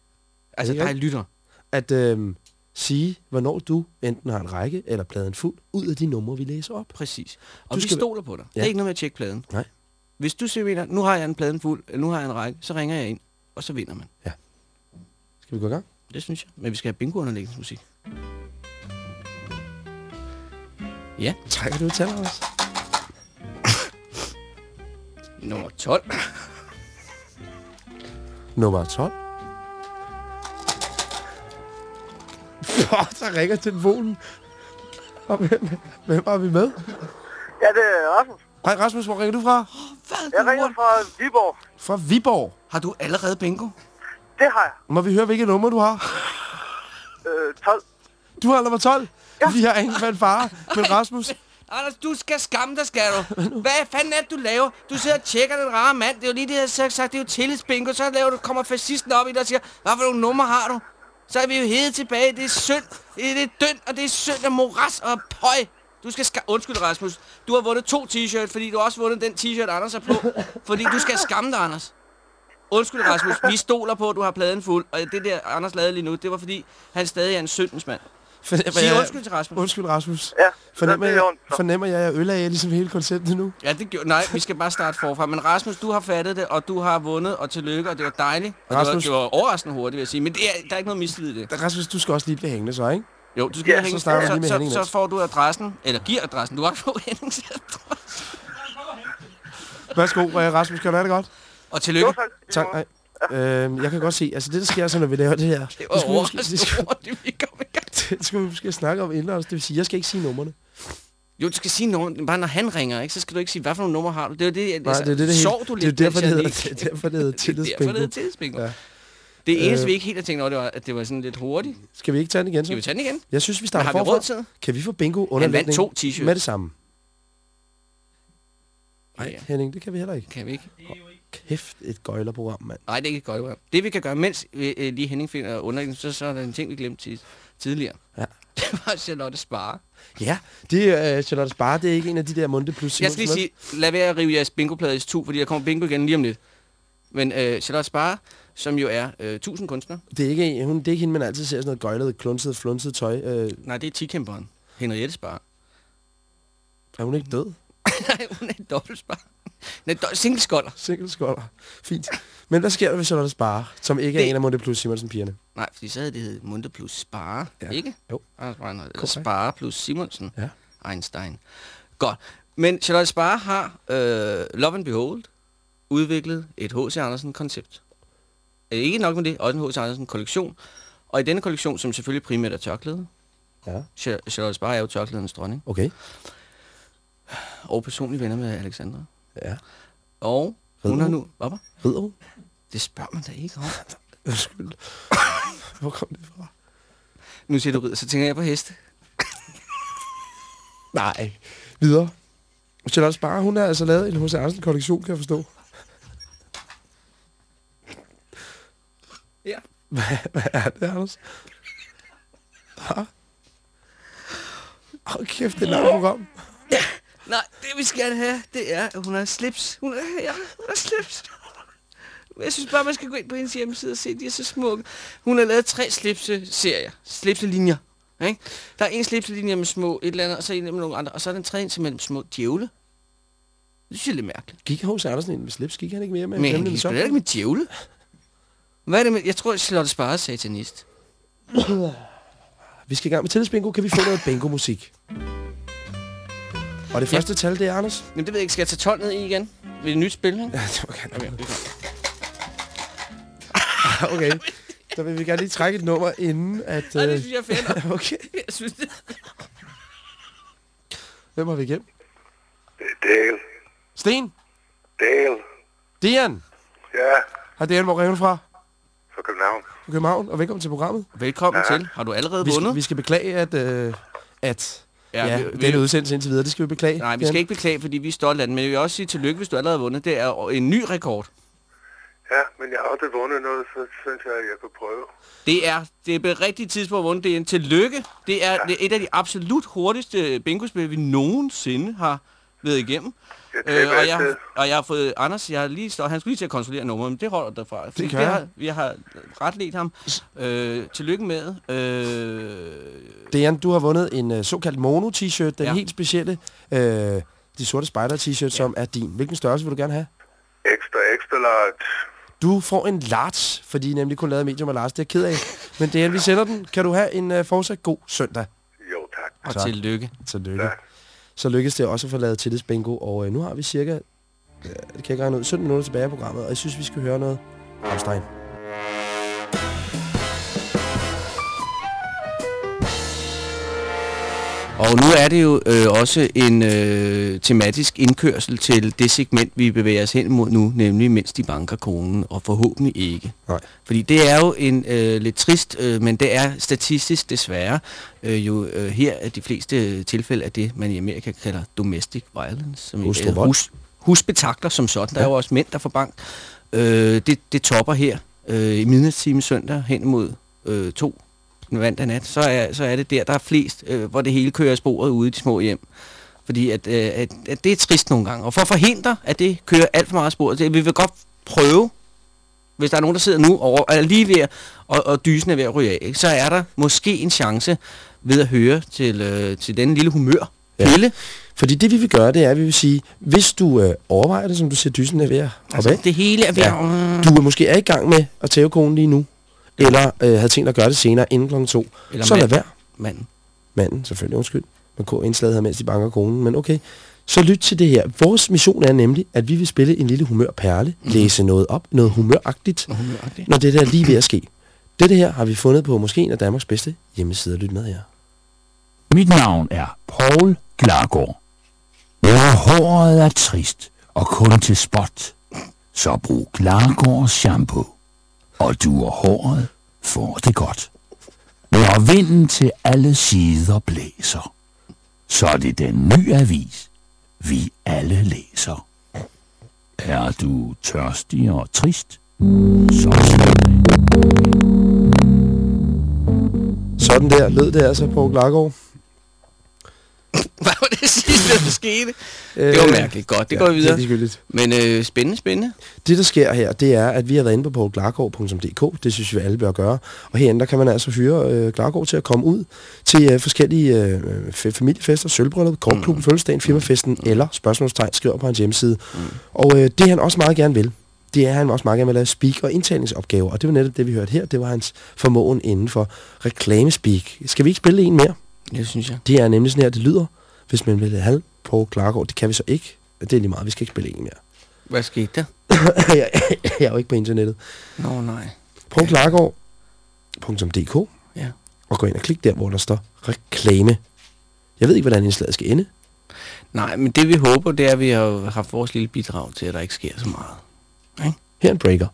Altså, Ja. dig lytter. at øh, sige, hvornår du enten har en række eller pladen fuld, ud af de numre, vi læser op. Præcis. Og Du vi skal- stoler på dig. Det Ja. er ikke noget med at tjekke pladen. Nej. Hvis du siger, mener, nu har jeg en pladen fuld, eller nu har jeg en række, så ringer jeg ind, og så vinder man. Skal vi gå i gang? Det synes jeg. Men vi skal have bingo-underlægningsmusik. Ja, Trækker du et tal, Anders? nummer 12. Nummer 12. Fuck, der ringer telefonen. Og hvem, hvem er vi med? Ja, det er Rasmus. Hej Rasmus, hvor ringer du fra? Hvad? Jeg ringer fra Viborg. Fra Viborg. Har du allerede bingo? Det har jeg. Må vi høre, hvilket nummer du har? Øh, 12. Du har nummer 12. Ja. Vi har ingen fanfare, men Rasmus... [laughs] Anders, du skal skamme dig, skal du. Hvad fanden er det, du laver? Du sidder og tjekker den rare mand. Det er jo lige det, jeg har sagt. Det er jo tillidsbingo. Så laver du, kommer fascisten op i dig og siger, hvad for nogle numre har du? Så er vi jo hede tilbage. Det er synd. Det er dønd, og det er synd af moras og pøj. Du skal ska- Undskyld, Rasmus. Du har vundet to t-shirts, fordi du har også vundet den t-shirt, Anders har på. Fordi du skal skamme dig, Anders. Undskyld, Rasmus. Vi stoler på, at du har pladen fuld. Og det der, Anders lavede lige nu, det var fordi, han stadig er en syndens mand. Fornemmer Sig undskyld til Rasmus. Undskyld, Rasmus. Ja, Fornemmer er jeg. Så. fornemmer jeg, at jeg øl af ligesom hele konceptet nu? Ja, det gjorde... Nej, vi skal bare starte forfra. Men Rasmus, du har fattet det, og du har vundet, og tillykke, og det var dejligt. Og Rasmus- det, var, det var overraskende hurtigt, vil jeg sige. Men det er, der er ikke noget mistillid i det. Rasmus, du skal også lige blive hængende så, ikke? Jo, du skal Ja, have så vi lige med så, så, så, får du adressen, eller giver adressen. Du har ikke fået Hennings adresse. Værsgo, Rasmus, kan du have det godt? Og tillykke. Jo, tak. Tak. Øhm, jeg kan godt se, altså det, der sker, så når vi laver det her, Det det var skulle, vi måske, det, vi kom i gang. [laughs] det skal vi måske snakke om inden også. Det vil sige, jeg skal ikke sige numrene. Jo, du skal sige nummer. Bare når han ringer, ikke, så skal du ikke sige, hvad for nogle nummer har du. Det er det, Nej, det er det, det Sov du Det er lidt, derfor, det hedder, det er derfor, det hedder [laughs] Det er derfor, det hedder tillidsbingo. tillidsbingo. Ja. Det eneste, Øh. vi ikke helt har tænkt over, det var, at det var sådan lidt hurtigt. Skal vi ikke tage den igen så? Skal vi tage den igen? Jeg synes, vi starter har vi forfra. råd til det? Kan vi få bingo Han underlægning vandt to t-shirts. med det samme? Nej. Henning, det kan vi heller ikke. Kan vi ikke? Kæft, et gøjlerprogram, mand. Nej, det er ikke et godt program. Det vi kan gøre, mens vi, øh, lige Henning finder underlægning, så, så er der en ting, vi glemte tis- tidligere. Ja. [laughs] Det var Charlotte Spare. Ja, det er uh, Charlotte Spare, det er ikke en af de der munde plus Jeg skal lige sige, lad være at rive jeres bingoplade i to, fordi der kommer bingo igen lige om lidt. Men øh, Charlotte Spare, som jo er øh, 1000 kunstner. Det er ikke, hun, det er ikke hende, man altid ser sådan noget gøjlet, klunset, flunset tøj. Øh, Nej, det er tikæmperen. Henriette Spare. er hun ikke død? Nej, hun er en dobbelt Spare. Nej, do- single skolder. Single skolder. Fint. Men hvad sker der ved Charlotte Spare, som ikke er Det- en af Munde Plus Simonsen-pigerne? Nej, fordi så havde det heddet Munde plus Spare, Ja. ikke? Jo. Anders. Eller Korrekt. Spare plus Simonsen. Ja. Einstein. Godt. Men Charlotte Spare har, øh, Love and Behold, udviklet et H.C. Andersen-koncept. Øh, Ikke nok med det, også en H.C. Andersen-kollektion. Og i denne kollektion, som selvfølgelig primært er tørklæde, Ja. Char- Charlotte Spare er jo tørklædens dronning, Okay. Og personlige venner med Alexandra. Ja. Og hun har nu... Hvad? var? Rider hun? Det spørger man da ikke om. [laughs] Undskyld. [coughs] Hvor kom det fra? Nu siger du ridder, så tænker jeg på heste. [laughs] Nej. Videre. Charlotte Spare, hun har altså lavet en H.C. Andersen-kollektion, kan jeg forstå. Ja. [laughs] Hvad, hvad er det, Anders? Hva? Hold kæft, det er et langt program. Nej, det vi skal have, det er, at hun har slips. Hun er, ja, hun har slips. Jeg synes bare, man skal gå ind på hendes hjemmeside og se, de er så smukke. Hun har lavet tre slipse-serier. Slipselinjer. Ikke? Der er en slipselinje med små et eller andet, og så en med nogle andre. Og så er den tredje med små djævle. Det synes jeg er lidt mærkeligt. Gik H.C. Andersen ind med slips? Gik han ikke mere med? Men han kan sgu ikke med djævle. Hvad er det med? Jeg tror, Charlotte Spare er satanist. Vi skal i gang med tillidsbingo. Kan vi få noget bingo-musik? Og det Ja. første tal, det er Anders. Jamen, det ved jeg ikke. Skal jeg tage 12 ned i igen? Ved et nyt spil, ikke? Ja, det var gerne. Okay, det. Okay. Så vil vi gerne lige trække et nummer inden, at... Ej, det øh, synes jeg er fedt. [laughs] okay. [laughs] Jeg synes det. Hvem har vi igennem? Det er Dale. Sten. Dale. Dian. Ja, Har Dian, hvor du fra? fra København. Fra København, og velkommen til programmet. Velkommen ja. til. Har du allerede Vi skal, vundet? vi skal beklage, at, øh, at ja, ja, vi, den udsendelse indtil videre, det skal vi beklage. Nej, vi skal ikke beklage, fordi vi er stolte af den. Men jeg vil også sige tillykke, hvis du allerede har vundet. Det er en ny rekord. Ja, men jeg har aldrig vundet noget, så synes jeg, at jeg kan prøve. Det er det er på rigtigt tidspunkt at vundet. Det er en tillykke. Det er, det er et af de absolut hurtigste bingospil, vi nogensinde har været igennem. Øh, og, jeg, og jeg har fået Anders, jeg har lige stået, han skulle lige til at kontrollere nummeret, men det holder derfra. Fordi kan jeg. har, vi har ret let ham. Øh, tillykke med. Øh, Dian, du har vundet en øh, såkaldt mono-t-shirt, den ja. Helt specielle, øh, de sorte spider-t-shirt, ja. som er din. Hvilken størrelse vil du gerne have? Ekstra, ekstra large. Du får en large, fordi er nemlig kun lavet i medium og large. Det er jeg ked af. Men Dian, vi sender den. Kan du have en øh, fortsat god søndag? Jo, tak. og Tak. tillykke. Tillykke. Ja. Så lykkedes det også at få lavet tillidsbingo, og øh, nu har vi cirka, øh, det kan jeg ikke regne ud, 17 minutter tilbage i programmet, og jeg synes, vi skal høre noget Ramstein. Og nu er det jo øh, også en øh, tematisk indkørsel til det segment, vi bevæger os hen mod nu, nemlig mens de banker konen, og forhåbentlig ikke. Nej. Fordi det er jo en øh, lidt trist, øh, men det er statistisk desværre øh, jo øh, her er de fleste tilfælde af det, man i Amerika kalder domestic violence. Som Hustru hus, husbetakler som sådan. Der er jo også mænd, der får bank. Øh, det, det topper her øh, i midnatstime søndag hen mod øh, to mandag nat, så er, så er det der, der er flest, øh, hvor det hele kører af sporet ude i de små hjem. Fordi at, øh, at, at det er trist nogle gange. Og for at forhindre, at det kører alt for meget af sporet, det, vi vil godt prøve, hvis der er nogen, der sidder nu og er lige ved at, og, og dysen er ved at ryge af, ikke, så er der måske en chance ved at høre til, øh, til den lille humør. Ja. Pille. Fordi det, vi vil gøre, det er, at vi vil sige, hvis du øh, overvejer det, som du siger, dysen er ved at Altså, altså, det hele er ved Ja. at... du er måske er i gang med at tæve konen lige nu, eller øh, havde tænkt at gøre det senere inden klokken to, Eller så lad være. Manden. Manden, selvfølgelig, undskyld. Man går indslaget her, mens de banker konen, men okay. Så lyt til det her. Vores mission er nemlig, at vi vil spille en lille humørperle, Mhm. læse noget op, noget humøragtigt, Og humøragtigt. når det der er lige ved at ske. Dette her har vi fundet på måske en af Danmarks bedste hjemmesider. Lyt med her. Mit navn er Paul Klargaard. Når håret er trist og kun til spot, så brug Klargaards shampoo. Og du og håret får det godt. Når vinden til alle sider blæser, så er det den nye avis, vi alle læser. Er du tørstig og trist, så slå. Sådan der lød det altså på [laughs] Klargaard. Hvad det der skete? Det var mærkeligt. Godt, det går vi Det er videre. ligegyldigt. Men øh, spændende, spændende. Det, der sker her, det er, at vi har været inde på poulklargaard.dk. Det synes vi alle bør gøre. Og herinde, der kan man altså hyre øh, Klargaard til at komme ud til øh, forskellige øh, familiefester, sølvbryllup, kortklubben, mm. fødselsdagen, firmafesten eller spørgsmålstegn, skriver på hans hjemmeside. Mm. Og øh, det han også meget gerne vil, det er, at han også meget gerne vil lave speak- og indtalingsopgaver. Og det var netop det, vi hørte her. Det var hans formåen inden for reklamespeak. Skal vi ikke spille en mere? Det synes jeg. Det er nemlig sådan her, det lyder, hvis man vil have på Klargaard. Det kan vi så ikke. Det er lige meget. Vi skal ikke spille en mere. Hvad skete der? [laughs] jeg, jeg er jo ikke på internettet. Nå, nej. På klargaard.dk Ja. og gå ind og klik der, hvor der står reklame. Jeg ved ikke, hvordan indslaget skal ende. Nej, men det vi håber, det er, at vi har haft vores lille bidrag til, at der ikke sker så meget. Her er en breaker.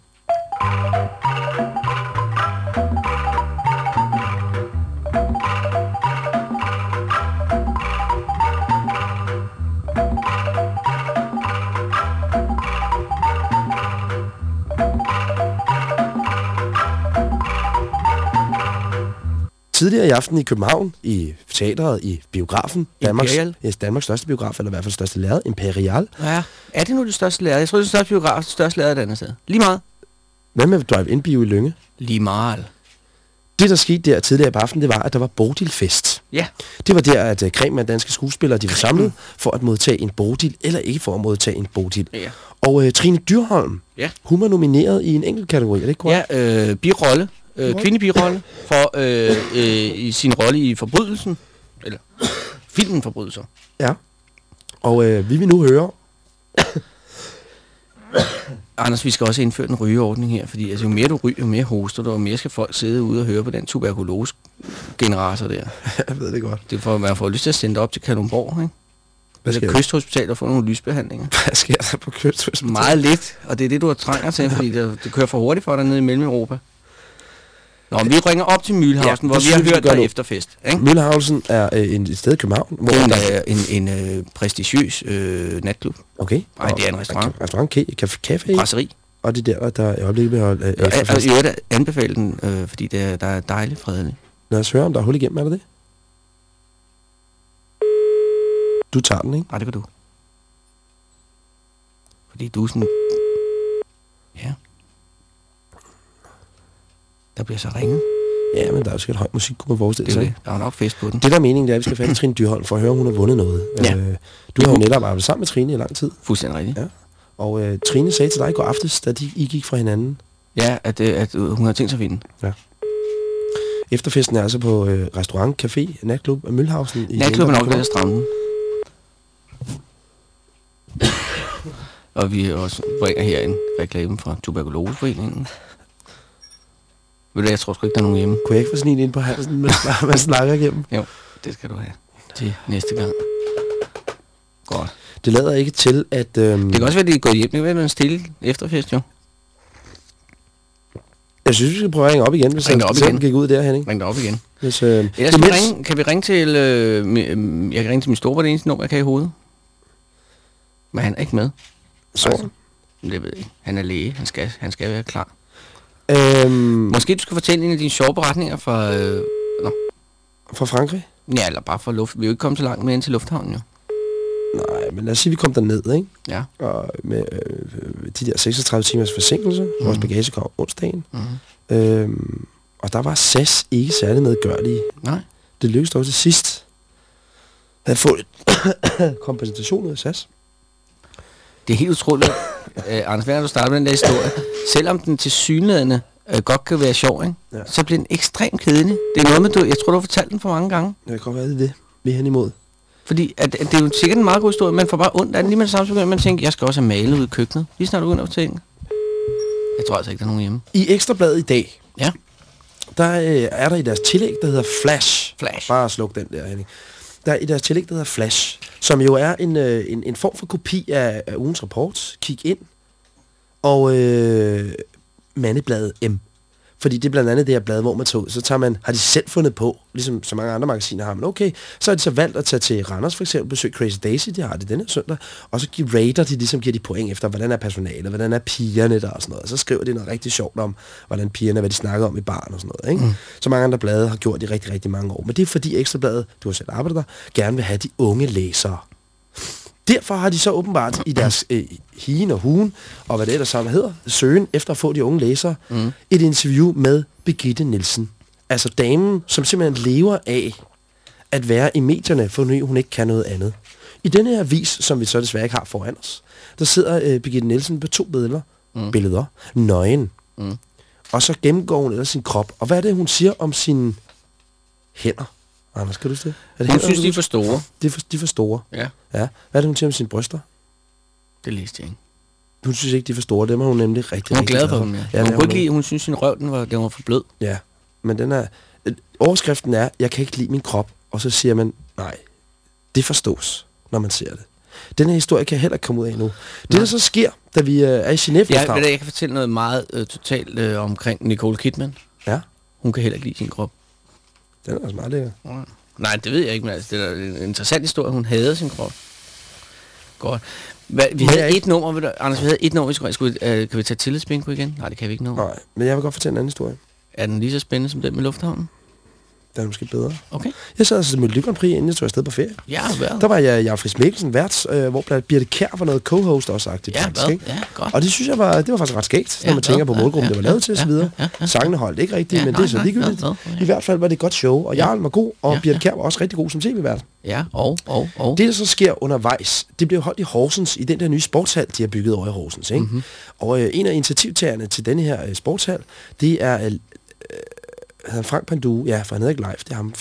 Tidligere i aften i København, i teateret, i biografen, Danmarks, Imperial. yes, Danmarks største biograf, eller i hvert fald største lærred, Imperial. Ja. Er det nu det største lærer? Jeg tror, det er største biograf, det største lærer et andet sted. Lige meget. Hvad med Drive-In Bio i Lønge? Lige meget. Det, der skete der tidligere på aftenen, det var, at der var Bodilfest. Ja. Det var der, at uh, Krem af danske skuespillere, de var samlet for at modtage en Bodil, eller ikke for at modtage en Bodil. Ja. Og uh, Trine Dyrholm, Ja. hun var nomineret i en enkelt kategori, er det ikke korrekt? Ja, øh, birolle. Øh, Birolle. kvindebirolle for øh, øh, i sin rolle i Forbrydelsen. Eller [coughs] filmen Forbrydelser. Ja. Og øh, vi vil nu høre... [coughs] Anders, vi skal også indføre en rygeordning her, fordi altså, jo mere du ryger, jo mere hoster du, og mere skal folk sidde ude og høre på den tuberkulose-generator der. [laughs] Jeg ved det godt. Det er for, at man får lyst til at sende dig op til Kalundborg, ikke? Hvad sker, kysthospital og få nogle lysbehandlinger. [laughs] Hvad sker der på kysthospitalet? Meget lidt, og det er det, du har trænger til, fordi det, det kører for hurtigt for dig nede i Mellem-Europa. Nå, vi ringer op til Mühlhausen, Ja, hvor det vi har hørt dig efterfest. Ikke? Mølhausen er øh, en, et sted i København, hvor En, der... øh, en, en øh, prestigiøs øh, natklub. Okay. Ej, det er en restaurant. Restaurant, café, café Brasserie. og det der, der i øjeblikket holde øh, efterfest. øvrigt anbefale den, øh, fordi det er, der er dejligt fredeligt. Lad os høre, om der er hul igennem, er det det? Du tager den, ikke? Nej, det kan du. Fordi du er sådan... Ja. Der bliver så ringet. Ja, men der er jo sikkert høj musik, kunne man forestille Det er sig. jo ikke? det. Der er nok fest på den. Det der er meningen, det er, at vi skal fat i Trine Dyrholm for at høre, om hun har vundet noget. Ja. Øh, du har jo netop arbejdet sammen med Trine i lang tid. Fuldstændig rigtigt. Ja. Og øh, Trine sagde til dig i går aftes, da de, I gik fra hinanden. Ja, at, øh, at øh, hun har tænkt sig at vinde. Efterfesten er altså på øh, restaurant, café, natklub af Mølhausen. i Natklubben er nok København. stramme. Og vi også bringer her en reklame fra Tuberkuloseforeningen. Ved du, jeg tror sgu ikke, der er nogen hjemme. Kunne jeg ikke få sådan en ind på halsen, man, [laughs] snak- man snakker igennem? Jo, det skal du have til næste gang. Godt. Det lader ikke til, at... Øhm, Det kan også være, at de er gået hjem. Det kan være, at det er stille efterfest, jo. Jeg synes, vi skal prøve at ringe op igen, hvis Ring jeg op igen. gik ud der, Henning. Ring op igen. Hvis, øh, Ellers kan vi, imens- ringe, kan vi ringe til... Øh, øhm, jeg kan ringe til min store, det eneste nummer, jeg kan i hovedet. Men han er ikke med. Så. Det ved jeg ikke. Han er læge. Han skal, han skal være klar. Øhm, Måske du skal fortælle en af dine sjove beretninger fra... Øh, fra Frankrig? ja, eller bare fra luft. Vi er jo ikke kommet så langt med ind til lufthavnen, jo. Nej, men lad os sige, at vi kom derned, ikke? Ja. Og med øh, de der 36 timers forsinkelse. Mm. Vores bagage kom onsdagen. Mm. Øhm, og der var SAS ikke særlig medgørlige. Nej. Det lykkedes dog til sidst at få et [coughs] kompensation ud af SAS. Det er helt utroligt. Øh, Anders, gang du starter med den der historie, selvom den til synlædende øh, godt kan være sjov, ikke? Ja. Ja. så bliver den ekstremt kedelig. Det er noget med, du, jeg tror, du har fortalt den for mange gange. Jeg kan godt være det, er det. vi er hen imod. Fordi at, at det er jo sikkert en meget god historie, man får bare ondt af den lige med det samme, så begynder man at tænke, jeg skal også have malet ud i køkkenet. Lige snart du begynder at tænke. Jeg tror altså ikke, der er nogen hjemme. I Ekstrabladet i dag, Ja. der øh, er der i deres tillæg, der hedder Flash. Flash. Bare sluk den der, Henning. Der er i deres tillæg, der hedder Flash, som jo er en, øh, en, en form for kopi af, af ugens rapport. Kig ind. Og øh, Mandebladet M. Fordi det er blandt andet det her blad, hvor man tager ud, så tager man, har de selv fundet på, ligesom så mange andre magasiner har, men okay, så har de så valgt at tage til Randers for eksempel, besøge Crazy Daisy, det har de denne søndag, og så give rater de ligesom giver de point efter, hvordan er personalet, hvordan er pigerne der og sådan noget, og så skriver de noget rigtig sjovt om, hvordan pigerne, hvad de snakker om i barn og sådan noget, ikke? Mm. Så mange andre blade har gjort det i rigtig, rigtig mange år, men det er fordi Ekstrabladet, du har selv arbejdet der, gerne vil have de unge læsere. Derfor har de så åbenbart i deres øh, higen og hugen, og hvad det ellers sammen hedder, søgen efter at få de unge læsere, mm. et interview med Birgitte Nielsen. Altså damen, som simpelthen lever af at være i medierne, for nu hun ikke kan noget andet. I denne her avis, som vi så desværre ikke har foran os, der sidder øh, Birgitte Nielsen på to billeder, mm. billeder nøgen. Mm. Og så gennemgår hun ellers sin krop. Og hvad er det, hun siger om sine hænder? Anders, kan du det? Er det Hun synes, de er for store. de er for, de er for store. Ja. Ja. Hvad er det, hun siger om sine bryster? Det læste jeg ikke. Hun synes ikke, de er for store. Dem er hun nemlig rigtig, Hun er rigtig glad for dem, ja. Ja, hun hun. lide, hun synes, sin røv, den var, den var for blød. Ja, men den er... øh, Overskriften er, jeg kan ikke lide min krop. Og så siger man, nej, det forstås, når man ser det. Den her historie kan jeg heller ikke komme ud af nu. Det, der så sker, da vi øh, er i Genève Ja, du, jeg kan fortælle noget meget øh, totalt øh, omkring Nicole Kidman. ja, Hun kan heller ikke lide sin krop. Den er altså meget lækker. Nej, det ved jeg ikke, men altså, det er en interessant historie. Hun havde sin krop. Godt. Hvad, vi havde et ikke- nummer, ved du, Anders, vi havde et nummer, vi skulle, skulle øh, kan vi tage tillidsbingo igen? Nej, det kan vi ikke nå. Nej, men jeg vil godt fortælle en anden historie. Er den lige så spændende som den med lufthavnen? Den er måske bedre. Okay. Jeg sad altså med Grand Prix, inden jeg tog afsted på ferie. Ja, hvad? Der var jeg Jan Friis Mikkelsen vært, øh, hvor blandt Birte Kær var noget co-host også agtigt. Ja, faktisk, hvad? ikke? Ja, godt. Og det synes jeg var, det var faktisk ret skægt, når Ja, man tænker på målgruppen, Ja, det var lavet til osv. videre. ja, ja, ja. Sangene holdt ikke rigtigt, Ja, men det nej, er så nej, ligegyldigt. nej, nej. I hvert fald var det et godt show, og Ja. Jarl var god, og Ja, Birte. Kær var også rigtig god som tv-vært. Ja, og, og, og. Det, der så sker undervejs, det bliver holdt i Horsens, i den der nye sportshal, de har bygget over i Horsens. Ikke? Mhm. Mm-hmm. Og øh, en af initiativtagerne til denne her øh, sportshal, det er øh, hedder han Frank Panduro, ja, for han hedder ikke live, det er ham.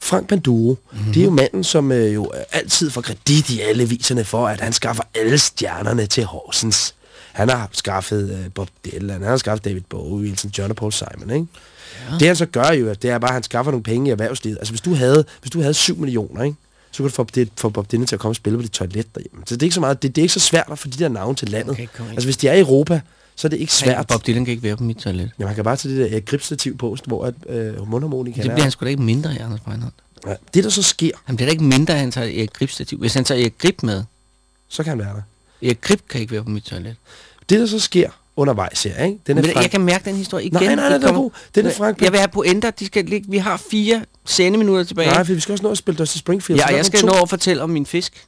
Frank Panduro, mm-hmm. det er jo manden, som øh, jo altid får kredit i alle viserne for, at han skaffer alle stjernerne til Horsens. Han har skaffet øh, Bob Dylan, han har skaffet David Bowie, Elton John og Paul Simon, ikke? Ja. Det han så gør jo, det er bare, at han skaffer nogle penge i erhvervslivet. Altså hvis du havde, hvis du havde 7 millioner, ikke? så kan du få, det, få Bob Dylan til at komme og spille på dit toilet derhjemme. Så det er ikke så meget, det, det er ikke så svært at få de der navne til landet. Okay, altså hvis de er i Europa, så er det ikke Svært. svært. Bob Dylan kan ikke være på mit toilet. Ja, man kan bare tage det der øh, gripstativ på, hvor at, øh, mundharmonika Det er. bliver han sgu da ikke mindre i, Anders Breinholt. Ja, det der så sker, Han bliver da ikke mindre, at han tager Erik Grip stativ. Hvis han tager Erik Grip med, så kan han være der. Erik Grip kan ikke være på mit toilet. Det der så sker undervejs her, ikke? Den er Men Frank... jeg kan mærke den historie igen. Nej, nej, nej, er kommer-. Den er Frank... Jeg vil have pointer. De skal ligge. Vi har fire sendeminutter tilbage. Nej, for vi skal også nå at spille Dusty Springfield. Ja, jeg skal nå at fortælle om min fisk.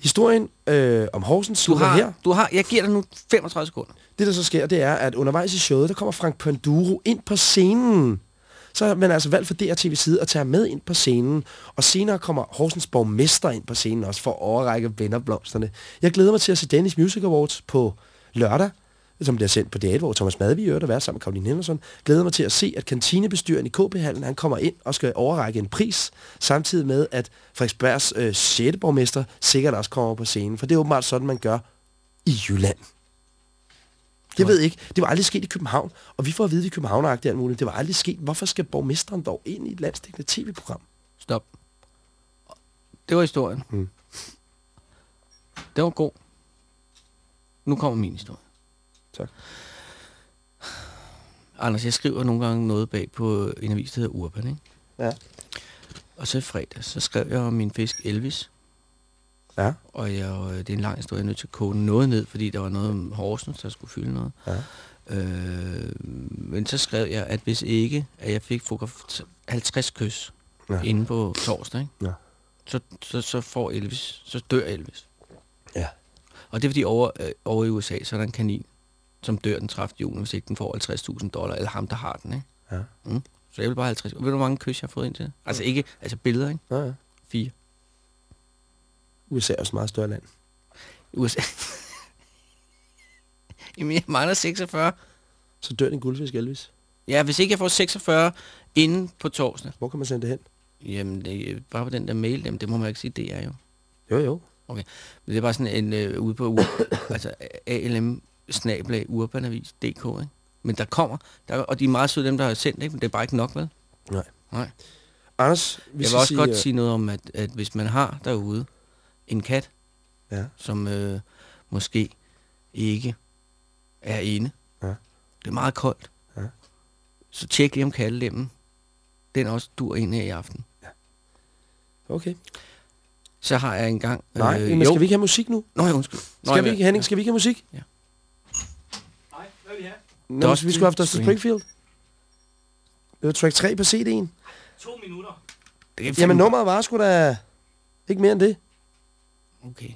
Historien øh, om Horsens Du har, her. du har, jeg giver dig nu 35 sekunder. Det, der så sker, det er, at undervejs i showet, der kommer Frank Panduro ind på scenen. Så har man altså valgt for DRTV side at tage med ind på scenen. Og senere kommer Horsens borgmester ind på scenen også for at overrække vennerblomsterne. Jeg glæder mig til at se Danish Music Awards på lørdag, som bliver sendt på D8, hvor Thomas Madvig i øvrigt er vært sammen med Karoline Henderson. Glæder mig til at se, at kantinebestyren i KB-hallen, han kommer ind og skal overrække en pris, samtidig med, at Frederiksbergs øh, 6. borgmester sikkert også kommer på scenen. For det er åbenbart sådan, man gør i Jylland. Jeg ved ikke. Det var aldrig sket i København. Og vi får at vide, at vi er københavneragtige og alt muligt. Det var aldrig sket. Hvorfor skal borgmesteren dog ind i et landstækkende tv-program? Stop. Det var historien. Mm. Det var god. Nu kommer min historie. Tak. Anders, jeg skriver nogle gange noget bag på en avis, der hedder Urban, ikke? Ja. Og så i fredag, så skrev jeg om min fisk Elvis. Ja. Og jeg, øh, det er en lang historie, jeg er nødt til at koge noget ned, fordi der var noget om Horsens, der skulle fylde noget. Ja. Øh, men så skrev jeg, at hvis ikke, at jeg fik fotograf- 50 kys ja. inde på torsdag, ikke? Ja. Så, så, så får Elvis, så dør Elvis. Ja. Og det er fordi over, øh, over i USA, så er der en kanin, som dør den 30. juni, hvis ikke den får 50.000 dollar, eller ham, der har den, ikke? Ja. Mm. Så jeg vil bare 50. Og ved du, hvor mange kys, jeg har fået ind til? Altså ikke, altså billeder, ikke? Ja, ja. Fire. USA er også et meget større land. USA. [laughs] Jamen, jeg mangler 46. Så dør din guldfisk, Elvis. Ja, hvis ikke jeg får 46 inden på torsdag, Hvor kan man sende det hen? jamen, det bare på den der mail, jamen, det må man ikke sige, det er jo. Jo, jo. Men det er bare sådan en øh, ude på ur, [coughs] altså ALM snablag urbanavis.dk, ikke? Men der kommer, der, og de er meget søde, dem der har sendt, ikke? Men det er bare ikke nok, vel? Nej. Nej. Anders, vi Jeg vil også sige, godt øh, sige noget om, at, at hvis man har derude en kat, Ja. som øh, måske ikke er inde. Ja. Det er meget koldt. Ja. Så tjek lige om kattelemmen. Den også dur ind her i aften. Okay. Så har jeg engang... Nej, øh, men jo. skal vi ikke have musik nu? Nå, ja, undskyld. Nå, Skal vi ja, ikke, Henning, skal vi ikke have musik? Ja. I have? Nå, Dusty vi skulle have Dusty Spring- Springfield. Det var track 3 på CD'en. To minutter. Det kan Jamen nummeret var sgu da ikke mere end det. Okay.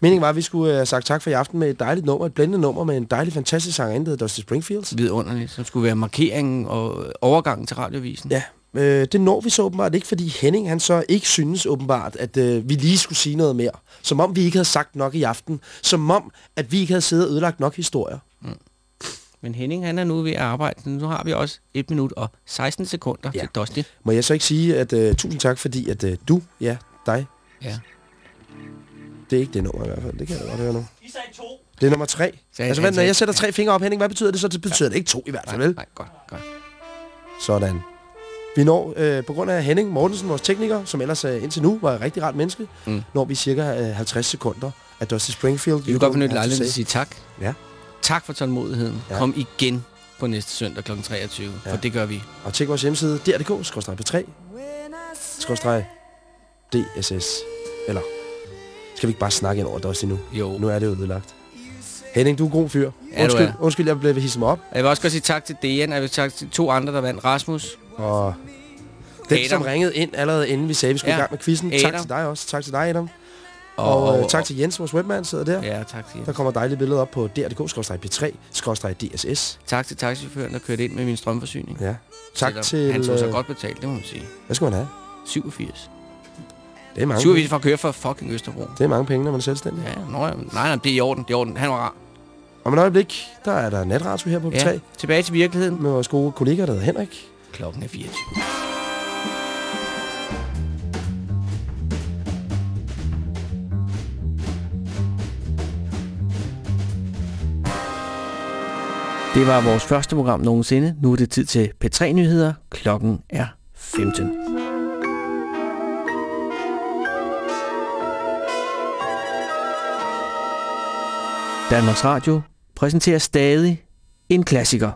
Meningen var, at vi skulle øh, have sagt tak for i aften med et dejligt nummer, et blændende nummer med en dejlig, fantastisk sang, der hedder Dusty Springfield. Vidunderligt. Som skulle være markeringen og overgangen til radiovisen. Ja, øh, det når vi så åbenbart ikke, fordi Henning han så ikke synes åbenbart, at øh, vi lige skulle sige noget mere. Som om vi ikke havde sagt nok i aften. Som om, at vi ikke havde siddet og ødelagt nok historier. Men Henning, han er nu ved at arbejde. Nu har vi også 1 minut og 16 sekunder Ja. ja. til Dusty. Må jeg så ikke sige, at øh, tusind tak, fordi at øh, du, ja, dig, Ja. det er ikke det nummer i hvert fald. Det kan jeg da godt høre nu. I sagde to. Det er nummer tre. Sagde- altså, hvad, når jeg sætter tre fingre op, Henning, hvad betyder det så? Det betyder det ikke to i hvert fald, Nej, vel? nej, godt, godt. Sådan. Vi når, øh, på grund af Henning Mortensen, vores tekniker, som ellers øh, indtil nu var et rigtig rart menneske, mm. Når vi cirka øh, 50 sekunder af Dusty Springfield. Vi vil godt benytte lejligheden til at sige tak. Ja. Tak for tålmodigheden. Ja. Kom igen på næste søndag kl. 23, Ja. for det gør vi. Og tjek vores hjemmeside, dr.dk, skorstræk på 3, skorstræk DSS. Eller, skal vi ikke bare snakke ind over Dusty nu? Jo. Nu er det jo udlagt. Henning, du er en god fyr. Ja, undskyld, undskyld, jeg blev hisset mig op. Jeg vil også godt sige tak til og jeg vil tak til to andre, der vandt. Rasmus. Og den, Adam. som ringede ind allerede inden vi sagde, vi skulle ja. i gang med quizzen. Tak Adam. til dig også. Tak til dig, Adam. Og, og, og tak til Jens, vores webmand, sidder der. Ja, tak til Der Jens. kommer dejlige billeder op på dr.dk-p3-dss. Tak til taxichaufføren, der kørte ind med min strømforsyning. Ja. Tak Selvom til... Han tog sig øh, godt betalt, det må man sige. Hvad skal man have? 87. Det er mange, 87 for at køre for fucking Østerbro. det er mange penge, når man er selvstændig. Ja, nå, nej, nej, det er i orden, det er i orden. Han var rar. Om et øjeblik, der er der natradio her på P3 Ja, tilbage til virkeligheden. med vores gode kollega, der hedder Henrik. Klokken er 24. Det var vores første program nogensinde. Nu er det tid til P3-nyheder. Klokken er 15. Danmarks Radio præsenterer stadig en klassiker.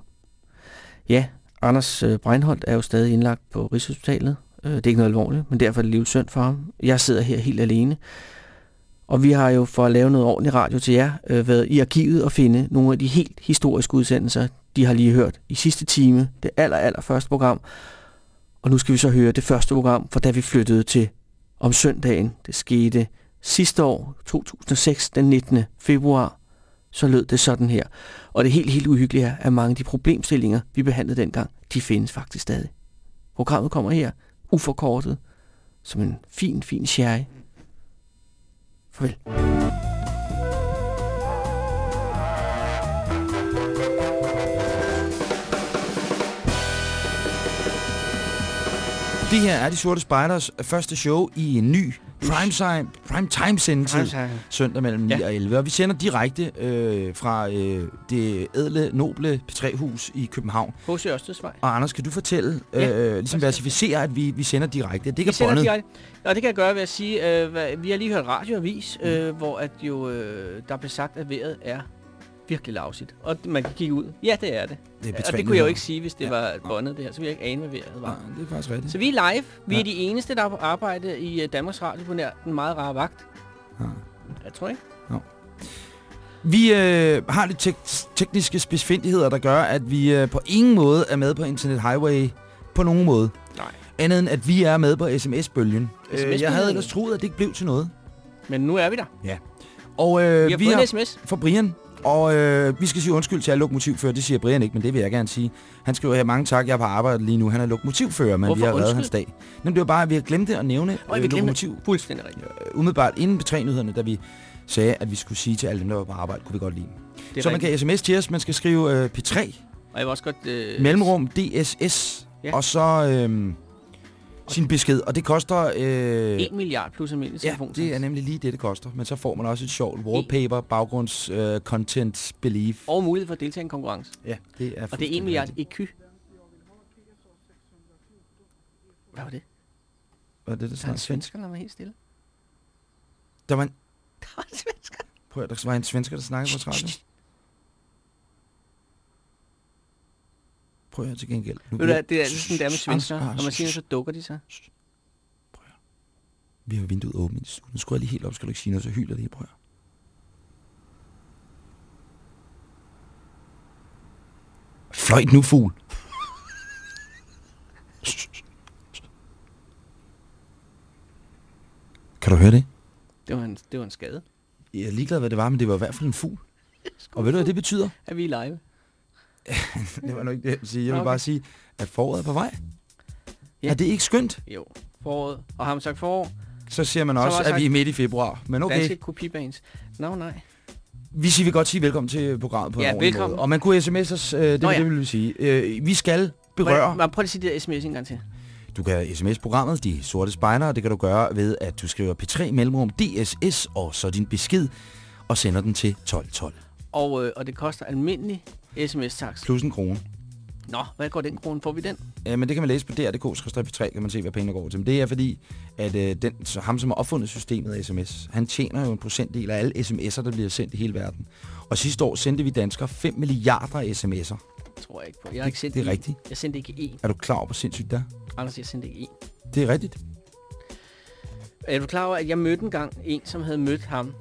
Ja, Anders øh, Breinholt er jo stadig indlagt på Rigshospitalet. Øh, det er ikke noget alvorligt, men derfor er det livet synd for ham. Jeg sidder her helt alene. Og vi har jo for at lave noget ordentligt radio til jer, øh, været i arkivet og finde nogle af de helt historiske udsendelser, de har lige hørt i sidste time, det aller, aller første program. Og nu skal vi så høre det første program, for da vi flyttede til om søndagen, det skete sidste år, 2006, den 19. februar, så lød det sådan her. Og det helt, helt uhyggelige er, at mange af de problemstillinger, vi behandlede dengang, de findes faktisk stadig. Programmet kommer her, uforkortet, som en fin, fin sherry. Farvel. Det her er De Sorte Spejders første show i en ny primetime, primetime sendetid søndag mellem 9 Ja. og 11. Og vi sender direkte øh, fra øh, det ædle, noble P3-hus i København. H.C. Ørstedsvej. Og Anders, kan du fortælle, Ja, øh, ligesom versificere, at vi, vi sender direkte? Det Vi kan sender båndet. direkte. Og det kan jeg gøre ved at sige, øh, hvad, vi har lige hørt radioavis, øh, hvor at jo, øh, der blev sagt, at vejret er virkelig lavsigt. Og man kan kigge ud. Ja, det er det. Det er og P3 det kunne jeg jo ikke sige, hvis det Ja. var båndet det her. Så ville jeg ikke ane, hvad vejret var. Nej, det er faktisk rigtigt. Så vi er live. Vi Ja. er de eneste, der er på arbejde i øh, Danmarks Radio på nær den meget rare vagt. Ja. Jeg tror ikke. Vi øh, har lidt tek- tekniske spidsfindigheder, der gør, at vi øh, på ingen måde er med på Internet Highway på nogen måde. Nej. Andet end, at vi er med på sms-bølgen. Øh, jeg havde ellers troet, at det ikke blev til noget. Men nu er vi der. Og øh, Vi har vi fået har en sms. fra Brian, og øh, vi skal sige undskyld til alle lokomotivfører. Det siger Brian ikke, men det vil jeg gerne sige. Han skriver her, mange tak, jeg er på arbejde lige nu. Han er lokomotivfører, men Hvorfor vi har reddet hans dag. Men det var bare, at vi har glemt det at nævne Og øh, vi lokomotiv. fuldstændig rigtigt. Øh, umiddelbart inden nyhederne, da vi sagde, at vi skulle sige til alle dem, der var på arbejde, kunne vi godt lide. Det Så man rigtigt. kan sms til os, man skal skrive øh, P3, Og jeg vil også godt... Øh, mellemrum DSS, ja. og så øh, sin besked. Og det koster... Øh, 1 milliard plus almindelig ja, det er nemlig lige det, det koster. Men så får man også et sjovt wallpaper, baggrunds øh, content belief. Og mulighed for at deltage i en konkurrence. Ja, det er Og det er 1 milliard EQ. Hvad var det? Hvad er det, der Der er en svensker, der var helt stille. Der var en, Der var en svensker. prøv at, der var en svensker, der snakkede på radio. Prøv at høre til gengæld. Nu Ved du det er altid sådan, det er med svensker. Når man siger så dukker de sig. Vi har vinduet åbent i studiet. Nu skruer jeg lige helt op, skal du ikke sige noget, så hyler det, prøv at høre. Fløjt nu, fugl. Kan du høre det? Det var en, det var en skade. Jeg er ligeglad, hvad det var, men det var i hvert fald en fugl. [laughs] Og ved du, hvad det betyder? Er vi live? [laughs] Det var nok ikke det, jeg ville sige. Jeg vil Okay. bare sige, at foråret er på vej. Ja. Er det ikke skønt? Jo. Foråret. Og har man sagt forår? Så siger man Så også, var at vi er midt i februar. Men okay, Danske kopibands. Nå, nej. vi siger, vi godt sige velkommen til programmet på Ja, en velkommen. måde. Og man kunne sms'e os, øh, det, Nå ja. det vil vi sige. Øh, vi skal berøre. må jeg prøve at sige det der sms en gang til? Du kan sms programmet De Sorte Spejdere. Det kan du gøre ved, at du skriver P3 mellemrum DSS og så din besked og sender den til 1212. Og, øh, og det koster almindelig sms-tax. Plus en krone. Nå, hvad går den krone? Får vi den? Ja, men det kan man læse på dr.dk, P3, kan man se, hvad pengene går til. Men det er fordi, at øh, den, så ham, som har opfundet systemet af sms, han tjener jo en procentdel af alle sms'er, der bliver sendt i hele verden. Og sidste år sendte vi danskere 5 milliarder sms'er. tror jeg ikke på. Jeg har ikke sendt det er en. rigtigt. Jeg sendte ikke en. Er du klar over, hvor sindssygt det er? Anders, jeg sendte ikke en. Det er rigtigt. Er du klar over, at jeg mødte engang en, som havde mødt ham,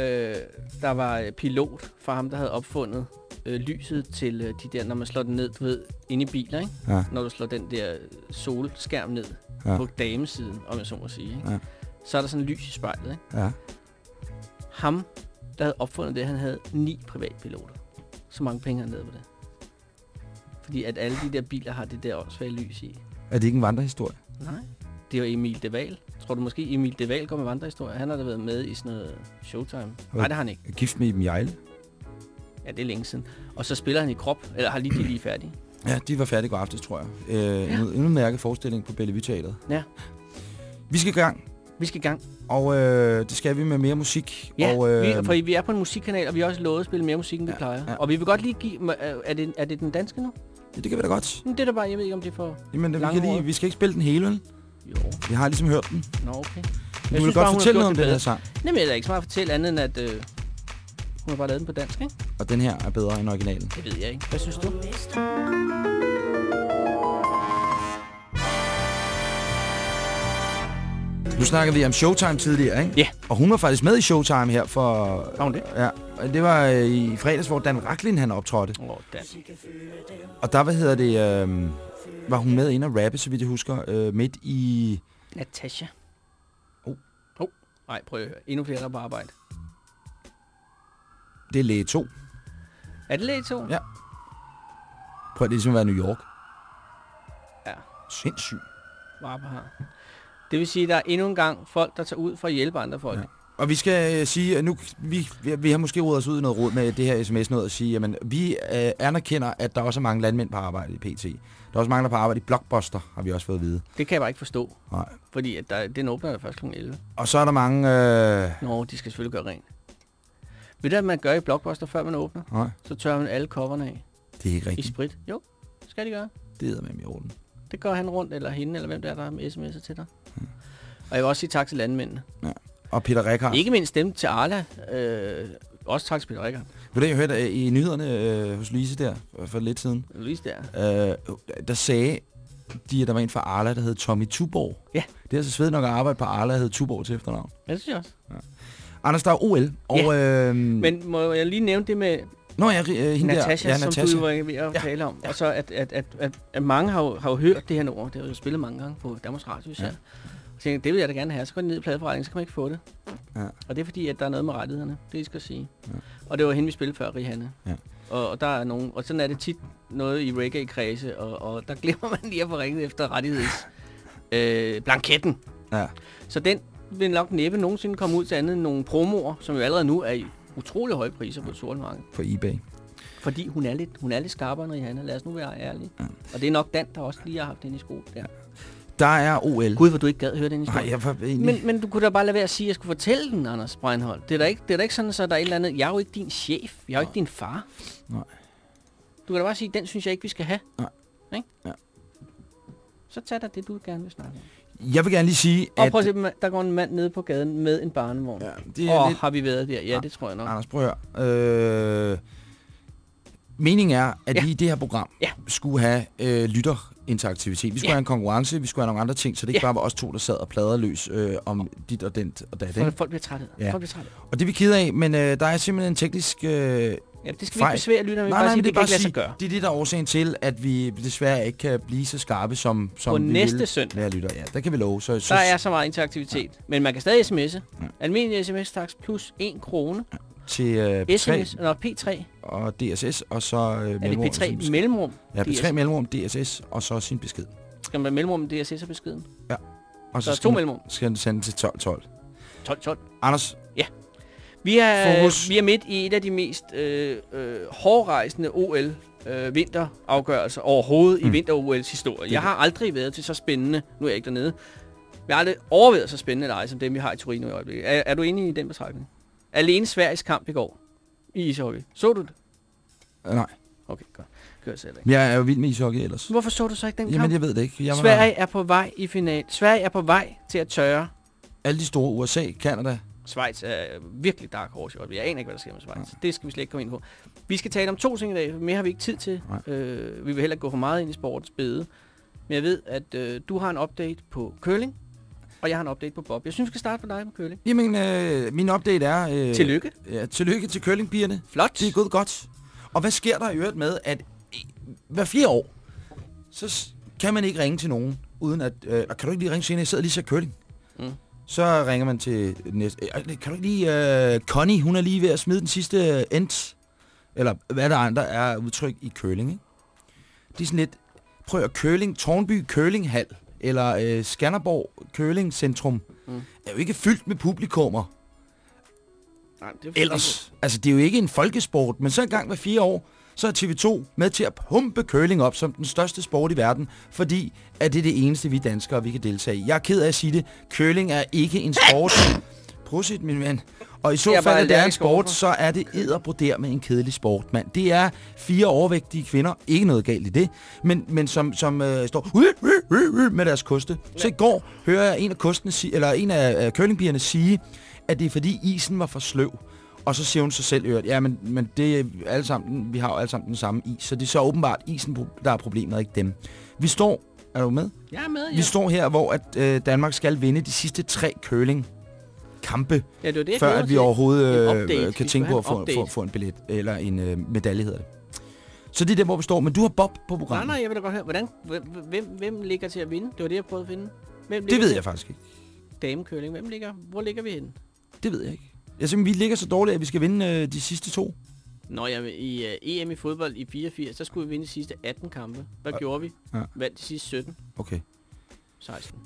øh, der var pilot for ham, der havde opfundet øh, lyset til øh, de der, når man slår den ned, du ved, inde i biler, ikke? Ja. Når du slår den der solskærm ned Ja. på damesiden, om jeg så må sige, ikke? Ja. Så er der sådan lys i spejlet, ikke? Ja. Ham, der havde opfundet det, han havde ni privatpiloter. Så mange penge han ned på det. Fordi at alle de der biler har det der åndssvage lys i. Er det ikke en vandrehistorie? Nej. Det er jo Emil Deval. Tror du måske, Emil Deval går med vandrehistorie? Han har da været med i sådan noget Showtime. Nej, det har han ikke. Gift med Iben Jejle? Ja, det er længe siden. Og så spiller han i krop, eller har lige de lige færdige. Ja, de var færdige går aftes, tror jeg. Øh, en, en udmærket forestilling på Bellevue Teatret. Ja. Vi skal i gang, Vi skal i gang. og øh, det skal vi med mere musik. Ja, og, øh, vi, for vi er på en musikkanal, og vi har også lovet at spille mere musik, end vi Ja, plejer. ja. Og vi vil godt lige give... Er det, er det den danske nu? ja, det kan vi da godt. Men Det er da bare, jeg ved ikke, om det er for... Jamen, vi, kan lige, vi skal ikke spille den hele, vel? Jo, Vi har ligesom hørt den. nå okay. Du Jeg vil synes godt bare, fortælle noget om det den her sang. Jamen, jeg er ikke så meget at fortælle andet, end at... Øh, hun har bare lavet den på dansk, ikke? Og den her er bedre end originalen. Det ved jeg ikke. Hvad synes du? Nu snakker vi om Showtime tidligere, ikke? Ja. Og hun var faktisk med i Showtime her for... Var hun det? Ja, og det var øh, i fredags, hvor Dan Racklin han optrådte. Åh, oh, Dan. Og der, hvad hedder det, øh, var hun med ind og rappe, så vidt jeg husker, øh, midt i... Natasha. Oh. Oh. Nej, prøv at høre. Endnu flere, der er på arbejde. Det er læge 2. Er det læge 2? Ja. Prøv at det ligesom at være New York. Ja. Sindssygt. Varpe her. Det vil sige, at der er endnu en gang folk, der tager ud for at hjælpe andre folk. Ja. Og vi skal øh, sige, at nu, vi, vi, har måske rodet os ud i noget råd med det her sms noget at sige, jamen vi øh, anerkender, at der også er mange landmænd på arbejde i PT. Der er også mange, der er på arbejde i Blockbuster, har vi også fået at vide. Det kan jeg bare ikke forstå. Nej. Fordi at der, den åbner der først kl. 11. Og så er der mange... Øh, Nå, de skal selvfølgelig gøre rent. Ved du, hvad man gør i Blockbuster, før man åbner? nej, Så tørrer man alle coverne af det er ikke i rigtigt. sprit. Jo, skal de gøre. Det er med i orden. Det gør han rundt, eller hende, eller hvem der er, der med sms'er til dig. Og jeg vil også sige tak til landmændene. Og Peter Rikard. Ikke mindst dem til Arla. Øh, også tak til Peter Rikker. Ved du, jeg hørte øh, i nyhederne øh, hos Lise der, for, for lidt siden, Louise der. øh, der sagde de, der var en fra Arla, der hed Tommy Tuborg. Ja. Det er altså svedigt nok at arbejde på Arla, der hed Tuborg til efternavn. Ja, det synes jeg også. Anders, der er OL. Og, øh, Men må jeg lige nævne det med Nå, ja, øh, hende Natasha, der. Ja, som Natasha. du var ved at Ja. tale om. Og så at, at, at, at, at mange har jo, har jo hørt det her nummer. Det har jo spillet mange gange på Danmarks Radio især. Ja. Så tænkte, jeg, det vil jeg da gerne have. Så går de ned i pladeforretningen, så kan man ikke få det. Ja. Og det er fordi, at der er noget med rettighederne. Det, skal sige. Ja. Og det var hende, vi spillede før, Rihanna. Ja. Og, og, der er nogen, og sådan er det tit noget i reggae-kredse, og, og der [laughs] glemmer man lige at få ringet efter rettigheds øh, blanketten. Ja. Så den vil nok næppe nogensinde komme ud til andet end nogle promoer, som jo allerede nu er i utrolig høje priser på sorte marked. På eBay. Fordi hun er lidt, hun er lidt skarpere end Rihanna. Lad os nu være ærlige. Ja. Og det er nok Dan, der også lige har haft den i sko. Ja. Der er OL. Gud, hvor du ikke gad høre den Nej, historie. jeg var egentlig... Men, men du kunne da bare lade være at sige, at jeg skulle fortælle den, Anders Breinholt. Det er da ikke, det er da ikke sådan, så der er et eller andet... Jeg er jo ikke din chef. Jeg er jo ikke din far. Nej. Du kan da bare sige, den synes jeg ikke, vi skal have. Nej. Ikke? Ja. Så tag dig det, du gerne vil snakke om. Jeg vil gerne lige sige, Og at... prøv at se, der går en mand nede på gaden med en barnevogn. Ja, det Åh, er oh, lidt... har vi været der? Ja, Ja. det tror jeg nok. Anders, prøv at høre. Øh, meningen er, at Ja. vi i det her program Ja. skulle have øh, lytterinteraktivitet. Vi skulle Ja. have en konkurrence, vi skulle have nogle andre ting, så det ikke Ja. bare var os to, der sad og pladrede løs øh, om dit og den og dat. Ikke? folk bliver trætte. Ja. Folk bliver trætte. Og det er vi ked af, men øh, der er simpelthen en teknisk... Øh, Ja, det skal vi ikke besvære lytterne med. nej, nej, sige, det, det kan bare ikke lade sig gøre. det er det, der er årsagen til, at vi desværre ikke kan blive så skarpe, som, som På vi næste vil. søndag. Ja, lytter. Ja, der kan vi love. Så, så, Der er så meget interaktivitet. Men man kan stadig sms'e. Ja. Almindelig sms-taks plus 1 krone. Til øh, P3 SMS, eller P3. og DSS, og så øh, Er det mellemrum sin P3 besked. mellemrum? Ja, P3 DSS? mellemrum, DSS, og så sin besked. Skal man mellemrum DSS og beskeden? Og Så skal to mellemrum. skal den sende til 1212. 12, 12. Anders, Vi er, Fokus. vi er midt i et af de mest øh, øh, hårdrejsende OL øh, vinterafgørelser overhovedet mm. I vinter-OL's historie. Jeg har aldrig været til så spændende, nu er jeg ikke dernede, jeg har aldrig overvejet så spændende lege, som dem vi har i Torino i øjeblikket. Er, er du enig i den betragtning? Alene Sveriges kamp i går i ishockey. Så du det? øh, nej, Okay, godt. Gør jeg selv ikke. jeg er jo vild med ishockey ellers. Hvorfor så du så ikke den Jamen, kamp? jeg ved det ikke. Jeg var, Sverige er på vej i final. Sverige er på vej til at tørre. Alle de store USA, Canada. Schweiz er virkelig dark horse i øjeblikket. Jeg aner ikke, hvad der sker med Schweiz. Det skal vi slet ikke komme ind på. Vi skal tale om to ting i dag, for mere har vi ikke tid til. Nej. Øh, vi vil heller ikke gå for meget ind i sportens bede. Men jeg ved, at øh, du har en update på curling, og jeg har en update på Bob. Jeg synes, vi skal starte med dig med curling. Jamen, øh, min update er... Øh, Tillykke. Ja, tillykke til curlingpigerne. Flot. Det er gået godt. Og hvad sker der i øvrigt med, at i- hver fire år, så kan man ikke ringe til nogen, uden at... Øh, kan du ikke lige ringe senere? Jeg sidder lige og ser curling. Mm. Så ringer man til næste... Øh, kan du ikke lige... Øh, Connie, hun er lige ved at smide den sidste øh, end. Eller hvad der andre er udtryk i curling, ikke? Det er sådan lidt... Prøv at curling, Tornby Curlinghal, eller øh, Skanderborg Curling Centrum, Mm. er jo ikke fyldt med publikummer. Nej, det er ellers. Altså, det er jo ikke en folkesport, men så en gang hver fire år, så er TV2 med til at pumpe curling op som den største sport i verden, fordi at det er det eneste, vi danskere, vi kan deltage i. Jeg er ked af at sige det. Curling er ikke en sport. [laughs] Prosit, min ven. Og i så fald, at det er en sport, så er det edderbroder med en kedelig sport, mand. Det er fire overvægtige kvinder. Ikke noget galt i det. Men, men som, som øh, står med deres koste. Så i går hører jeg en af, kostene, si- eller en af øh, curlingpigerne sige, at det er fordi isen var for sløv. Og så siger hun sig selv, at ja, men, men det er alle sammen, vi har jo alle sammen den samme is. Så det er så åbenbart isen, der er problemet, ikke dem. Vi står, er du med? Jeg er med, ja. Vi står her, hvor at, øh, Danmark skal vinde de sidste tre curling kampe, ja, det det, før at vi overhovedet øh, update. kan tænke på at få, få, få en billet, eller en øh, medalje hedder det. Så det er der, hvor vi står. Men du har Bob på Nej, programmet. nej, jeg vil da godt høre, hvordan, hvem, hvem, ligger til at vinde? Det var det, jeg prøvede at finde. Hvem det ved jeg faktisk ikke. Damekøling, hvem ligger? Hvor ligger vi henne? Det ved jeg ikke. Jeg synes, vi ligger så dårligt, at vi skal vinde øh, de sidste to. Når jeg i uh, EM i fodbold i 84, så skulle vi vinde de sidste 18 kampe. Hvad Ja. gjorde vi? Ja. Vandt de sidste 17, Okay. 16.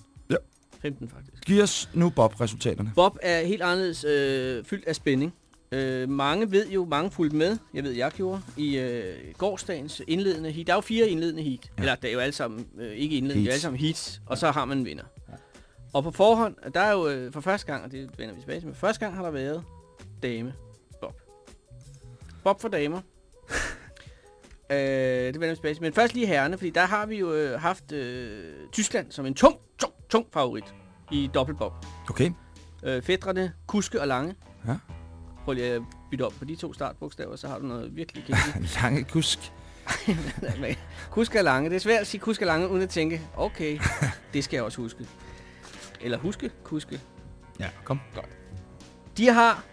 Ja. 15 faktisk. Giv os nu Bob-resultaterne. Bob er helt anderledes øh, fyldt af spænding. Øh, mange ved jo, mange fulgte med, jeg ved, jeg gjorde, i øh, gårdsdagens indledende heat. Der er jo fire indledende heat. Ja. Eller, det er jo alle sammen, øh, ikke indledende, det er Heats. alle sammen heats, og så har man en vinder. Ja. Og på forhånd, der er jo øh, for første gang, og det vender vi tilbage til, men første gang har der været dame Bob. Bob for damer. [laughs] øh, det vender vi tilbage til. Men først lige herrerne, fordi der har vi jo øh, haft øh, Tyskland som en tung, tung, tung favorit i dobbeltbob. Okay. Øh, fædrene, Kuske og Lange. Ja. Prøv lige at bytte op på de to startbogstaver, så har du noget virkelig [laughs] kæmpe. Lange kusk. [laughs] Kuske og Lange. Det er svært at sige Kuske og Lange, uden at tænke, okay, [laughs] det skal jeg også huske. Eller huske, Kuske. Ja, kom. De har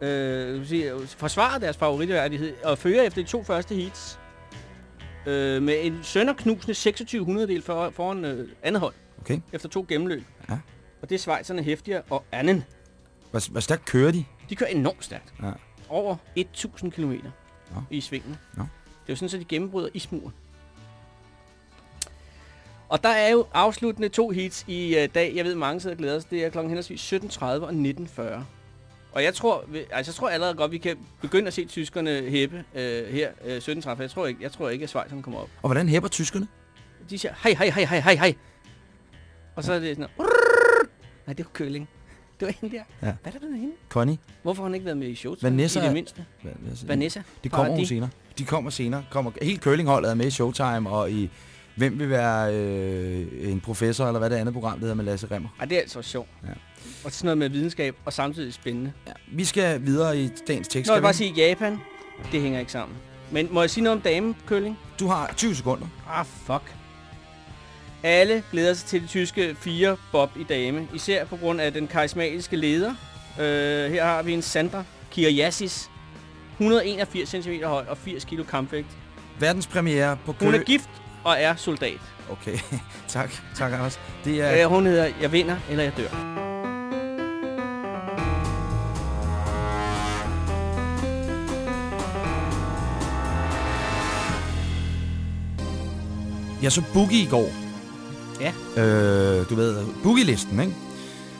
øh, sige, forsvaret deres favoritværdighed og fører efter de to første heats øh, med en sønderknusende 2600 del for, foran øh, andet hold Okay. efter to gennemløb. Ja. Og det er Schweizerne Heftiger og Anden. Hvor, hvor stærkt kører de? De kører enormt stærkt. Ja. Over 1000 km Nå. i svingene. Nå. Det er jo sådan, at de gennembryder ismuren. Og der er jo afsluttende to hits i uh, dag. Jeg ved, mange sidder og glæder sig. Det er klokken henholdsvis 17.30 og 19.40. Og jeg tror, vi- altså jeg tror allerede godt, vi kan begynde at se tyskerne hæppe uh, her uh, 17.30. Jeg tror ikke, jeg tror ikke, at Schweizerne kommer op. Og hvordan hæpper tyskerne? De siger, hej, hej, hej, hej, hej, hej. Og så er det sådan noget, Nej, det var køling. Det var hende der. Ja. Hvad er det med hende? Connie? Hvorfor har hun ikke været med i show? Vanessa I det mindste. Du? Vanessa. Det kommer hun senere. De kommer senere. Kommer, helt curlingholdet er med i Showtime, og i Hvem vil være øh, en professor, eller hvad det andet program, det hedder med Lasse Remmer. Ej, det er altså sjovt. Ja. Og sådan noget med videnskab, og samtidig spændende. Ja. Vi skal videre i dagens tekst. Nå, jeg bare sige Japan. Det hænger ikke sammen. Men må jeg sige noget om damekølling? Du har 20 sekunder. Ah, fuck. Alle glæder sig til det tyske fire bob i dame. Især på grund af den karismatiske leder. Øh, her har vi en Sandra Kiriasis. 181 cm høj og 80 kg kampvægt. Verdenspremiere på kø... Hun er gift og er soldat. Okay, [laughs] tak. Tak, Anders. Det er... Øh, hun hedder Jeg vinder eller jeg dør. Jeg så Boogie i går. Ja. Øh, du ved, Boogie-listen, ikke?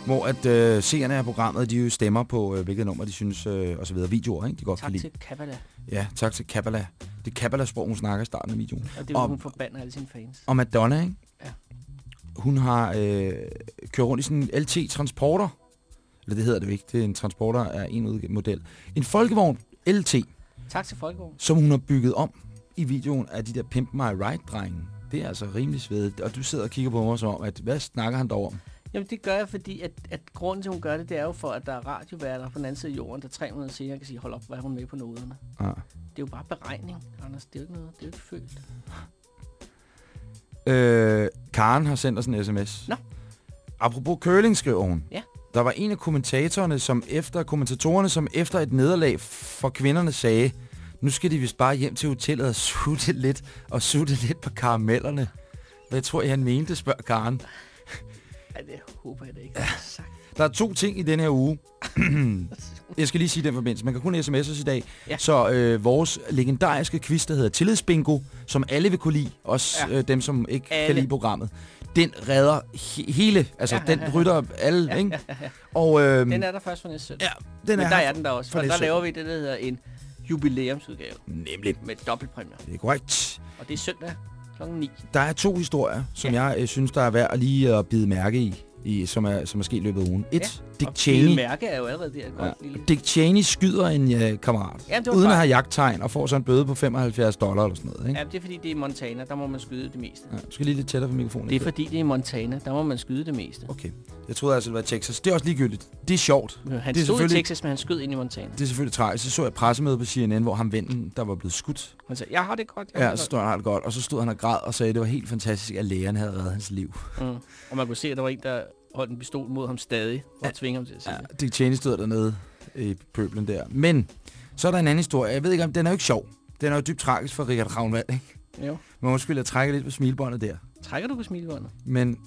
Hvor at øh, seerne af programmet, de jo stemmer på, øh, hvilket nummer de synes, øh, og så videre. Videoer, ikke? De godt Tak kan lide. til Kabbala. Ja, tak til Kabbala. Det er Kabbala-sprog, hun snakker i starten af videoen. Og det er, hun forbander alle sine fans. Og Madonna, ikke? Ja. Hun har øh, kørt rundt i sådan en LT-transporter. Eller det hedder det ikke. Det er en transporter af en model. En folkevogn LT, Tak til Folkevogn. som hun har bygget om i videoen af de der Pimp My Ride-drenge. Det er altså rimelig svedigt. Og du sidder og kigger på mig som om, at hvad snakker han dog om? Jamen det gør jeg, fordi at, at grunden til, at hun gør det, det er jo for, at der er radioværter på den anden side af jorden, der 300 senere kan sige, hold op, hvad er hun med på noderne. Ja. Det er jo bare beregning, Anders. Det er jo ikke noget, det er jo ikke følt. Øh, Karen har sendt os en sms. Nå. Apropos curling, skriver hun. Ja. Der var en af kommentatorerne, som efter kommentatorerne, som efter et nederlag for kvinderne sagde, nu skal de vist bare hjem til hotellet og sutte lidt, og sutte lidt på karamellerne. Hvad tror jeg, han mente, spørger Karen. Ej, det håber jeg da ikke, sagt. Der er to ting i den her uge. [clears throat] jeg skal lige sige den forbindelse. Man kan kun sms'es i dag. Ja. Så øh, vores legendariske quiz, der hedder Tillidsbingo, som alle vil kunne lide, også Ja. ja. øh, dem, som ikke alle. kan lide programmet, den redder he hele, altså Ja, ja, ja, den ja, ja. rytter alle, Ja, ikke? ja, ja, ja. Og øhm, Den er der først for næste søndag. ja, den Men er der er den der også. for Og der laver vi det, der hedder en jubilæumsudgave Nemlig, med dobbeltpræmier. det er korrekt. Og det er søndag kl. 9. Der er to historier, som Ja. jeg øh, synes, der er værd at lige at bide mærke i, i som, er, som er sket i løbet af ugen. Et, Ja, Dick Cheney. Lille Mærke er jo allerede der. Godt, Ja. lille. Dick Cheney skyder en øh, kammerat, Ja, det uden at have jagttegn, og får så en bøde på 75 dollar eller sådan noget. Ikke? Ja, det er fordi, det er Montana. Der må man skyde det meste. Ja. Du skal lige lidt tættere på mikrofonen. Det er ikke? fordi, det er Montana. Der må man skyde det meste. Okay. Jeg troede altså, det var Texas. Det er også ligegyldigt. Det er sjovt. Han det er stod i Texas, men han skød ind i Montana. Det er selvfølgelig tragisk. Så så jeg pressemøde på CNN, hvor ham vennen, der var blevet skudt. Han sagde, jeg har det godt. Jeg har Ja, det så stod han alt godt. Og så stod han og græd og sagde, at det var helt fantastisk, at lægerne havde reddet hans liv. Mm. Og man kunne se, at der var en, der holdt en pistol mod ham stadig, for at tvinge ham til at sige Ja, det. Cheney stod dernede i pøblen der. Men så er der en anden historie. Jeg ved ikke, om den er jo ikke sjov. Den er jo dybt tragisk for Richard Ravnvald, ikke? Jo. Men undskyld, jeg trækker lidt på smilbåndet der. Trækker du på smilebåndet? Men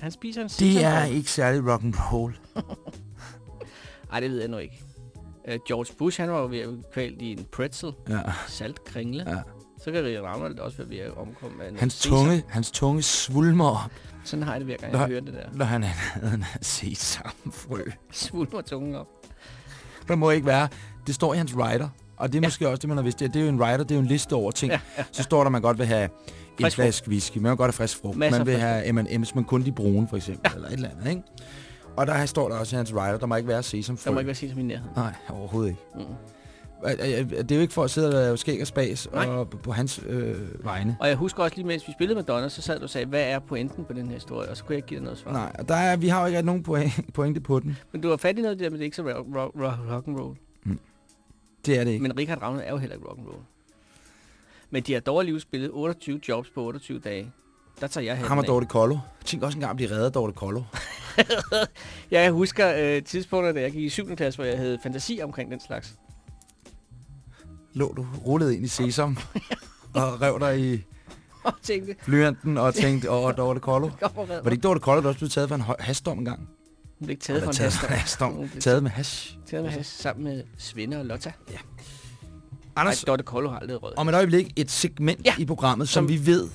Han spiser en det er ikke særlig rock and roll. [laughs] Ej, det ved jeg nu ikke. Uh, George Bush, han var jo ved at kvalt i en pretzel, Ja, salt kringle. ja. Så kan Richard Ravnvald også være ved at omkomme af Hans tunge, hans tunge svulmer op, Sådan har jeg det hver gang, jeg hører det der. når han havde en sesamfrø. Svulmer tungen op. Der må ikke være. Det står i hans rider. Og det er Ja. måske også det, man har vidst. Det er jo en rider, det er jo en liste over ting. Ja, ja, Så står der, man godt vil have en Frisk flaske whisky. Man vil godt have frisk frugt. Masser man vil have M&M's, men kun de brune, for eksempel. Ja. Eller et eller andet, ikke? Og der står der også i hans rider, der må ikke være sesamfrø. Der må ikke være sesam i nærheden. Nej, overhovedet ikke. Mm. Det er jo ikke for at sidde og lave skæg og spas Nej. og på, hans øh, vegne. Og jeg husker også lige, mens vi spillede Madonna, så sad du og sagde, hvad er pointen på den her historie? Og så kunne jeg ikke give dig noget svar. Nej, og der er, vi har jo ikke nogen point, [laughs] pointe på den. Men du har fat i noget der, men det er ikke så rock, rock, rock, rock and roll. Det er det ikke. Men Richard Ravner er jo heller ikke rock and roll. Men de har dog alligevel spillet 28 jobs på 28 dage. Der tager jeg Ham hatten og. Dorte Kollo. Tænk også engang at blive reddet af Dorte Kollo. [laughs] Ja, jeg husker øh, tidspunkter, da jeg gik i 7. klasse, hvor jeg havde fantasi omkring den slags. Lå du rullet ind i sesam [laughs] og rev dig i Og tænkte, blyanten og tænkte, åh, Dorte Kollo. Var det [laughs] ikke Dorte Kollo, der også blev taget for en hasdom engang? Hun blev ikke taget for en hasdom. Hun blev Taget med hash. taget med hast sammen med Svende og Lotta. Nej, Anders, Dorte Kollo har aldrig rød. om et øjeblik et segment Ja. i programmet, som, Som- vi ved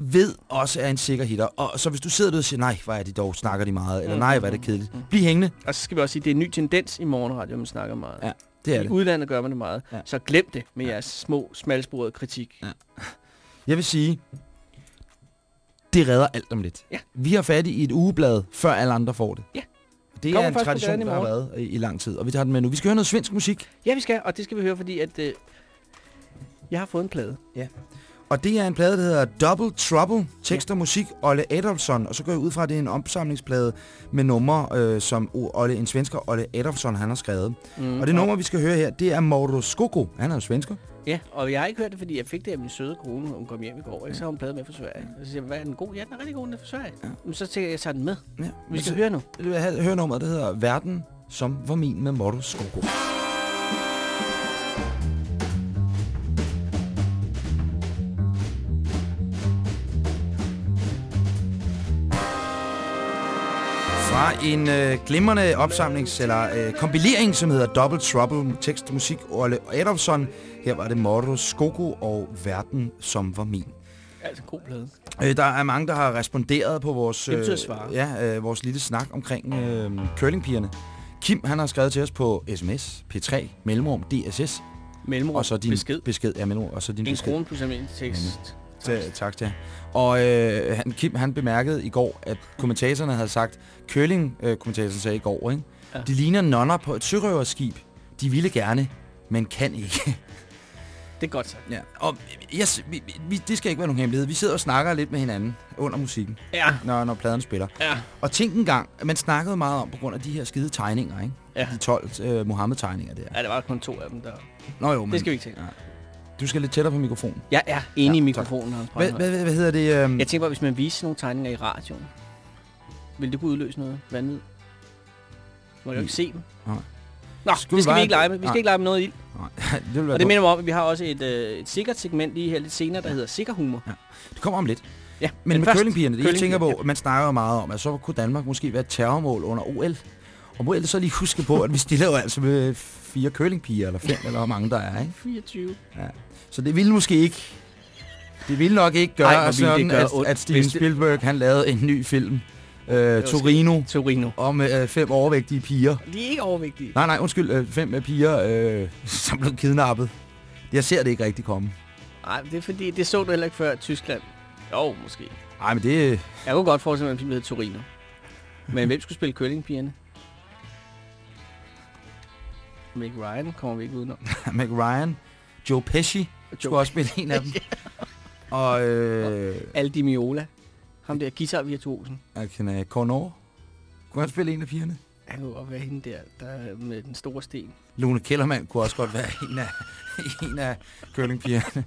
ved også er en sikker hitter. Og så hvis du sidder der og siger, nej, hvor er de dog, snakker de meget, eller Mm, nej, mm, hvor er det mm, kedeligt. mm. Bliv hængende. Og så skal vi også sige, at det er en ny tendens i morgenradio, man snakker meget. Ja, Det er I det. udlandet gør man det meget. Ja. Så glem det med jeres små, smalsporede kritik. Jeg vil sige, det redder alt om lidt. Ja. Vi har fat i et ugeblad, før alle andre får det. Ja. Det Kommer er en tradition, der har været i, i lang tid, og vi tager den med nu. Vi skal høre noget svensk musik, Ja, vi skal, og det skal vi høre, fordi at... Øh, jeg har fået en plade. Og det er en plade, der hedder Double Trouble, tekst og musik, Olle Adolfsson, og så går jeg ud fra, at det er en opsamlingsplade med numre, øh, som Olle, en svensker, Olle Adolfsson, han har skrevet. Mm, Og det nummer, vi skal høre her, det er Moro Skoko. Han er jo svensker. Ja, og jeg har ikke hørt det, fordi jeg fik det af min søde kone, hun kom hjem i går. Ikke? Så har hun plade med fra Sverige. Og så siger jeg, hvad er den god? Ja, den er rigtig god, den er fra Sverige. Ja. Men så tænker jeg, jeg tager den med. Ja. Vi skal så- høre nu. Høre nummeret, der hedder Verden, som var min med Moro Skoko. Fra en øh, glimrende opsamlings- eller øh, kompilering, som hedder Double Trouble, tekst og musik, Olle Adolfsson. Her var det Moro Skoko og Verden, som var min. Altså, god plade. Øh, der er mange, der har responderet på vores, svare. ja, øh, vores lille snak omkring øh, curlingpigerne. Kim, han har skrevet til os på sms, P3, mellemrum, DSS, Mellemrum, og så din besked. besked ja, mellemrum, og så din En besked. krone plus almindelig tekst. Ta- tak til. Og øh, han, Kim, han bemærkede i går, at kommentatorerne havde sagt, curling-kommentatoren sagde i går, ikke? Ja. de ligner nonner på et sørøverskib. De ville gerne, men kan ikke. Det er godt sagt. ja. Og yes, vi, vi, det skal ikke være nogen hemmelighed. Vi sidder og snakker lidt med hinanden under musikken, Ja, når, når pladen spiller. ja. Og tænk en gang, man snakkede meget om på grund af de her skide tegninger, ikke? Ja. De 12 øh, Mohammed-tegninger der. Ja, der var kun to af dem der. Nå jo, men Det skal vi ikke tænke. Du skal lidt tættere på mikrofonen. Jeg er enig Ja, i mikrofonen, Hvad, hvad, hvad hedder det? Øh, Jeg tænker bare, hvis man viser nogle tegninger i radioen, vil det kunne udløse noget vanvid? Må jeg jo ikke se dem. Nej. Nå, Skulle det skal vi ikke lege med. Vi skal Nej. ikke lege med noget ild. Nej, [laughs] det vil være Og det minder mig om, at vi har også et, øh, et sikkert segment lige her lidt senere, der hedder Sikker Humor. Det kommer om lidt. Ja, Men, med først curlingpigerne, det jeg tænker på, curlingpigerne, man snakker jo meget om, at så kunne Danmark måske være et terrormål under OL. Og må jeg så lige huske på, at vi stiller jo altså med fire curlingpiger, eller fem, [laughs] eller hvor mange der er, ikke? 24. Så det ville måske ikke Det ville nok ikke gøre Ej, sådan, gøre at, ondt, at Steven Spielberg han lavede en ny film, øh, Torino, Torino. om øh, fem overvægtige piger. De er ikke overvægtige. Nej, nej, undskyld. Øh, fem øh, piger, øh, [laughs] som blev kidnappet. Jeg ser det ikke rigtig komme. Nej, det er fordi, det så du heller ikke før i Tyskland. Jo, måske. Nej, men det... Jeg kunne godt forestille mig, at en film hedder Torino. Men hvem skulle spille curlingpigerne? Meg Ryan kommer vi ikke udenom. [laughs] Meg Ryan, Joe Pesci skulle også spille en af dem. [laughs] Og øh, Aldi Miola. Ham der guitar-virtuosen. kender Cornor. Kunne han spille en af pigerne? Han kunne godt være hende der, der er med den store sten. Lone Kellermann kunne også godt være en af, [laughs] en af curlingpigerne.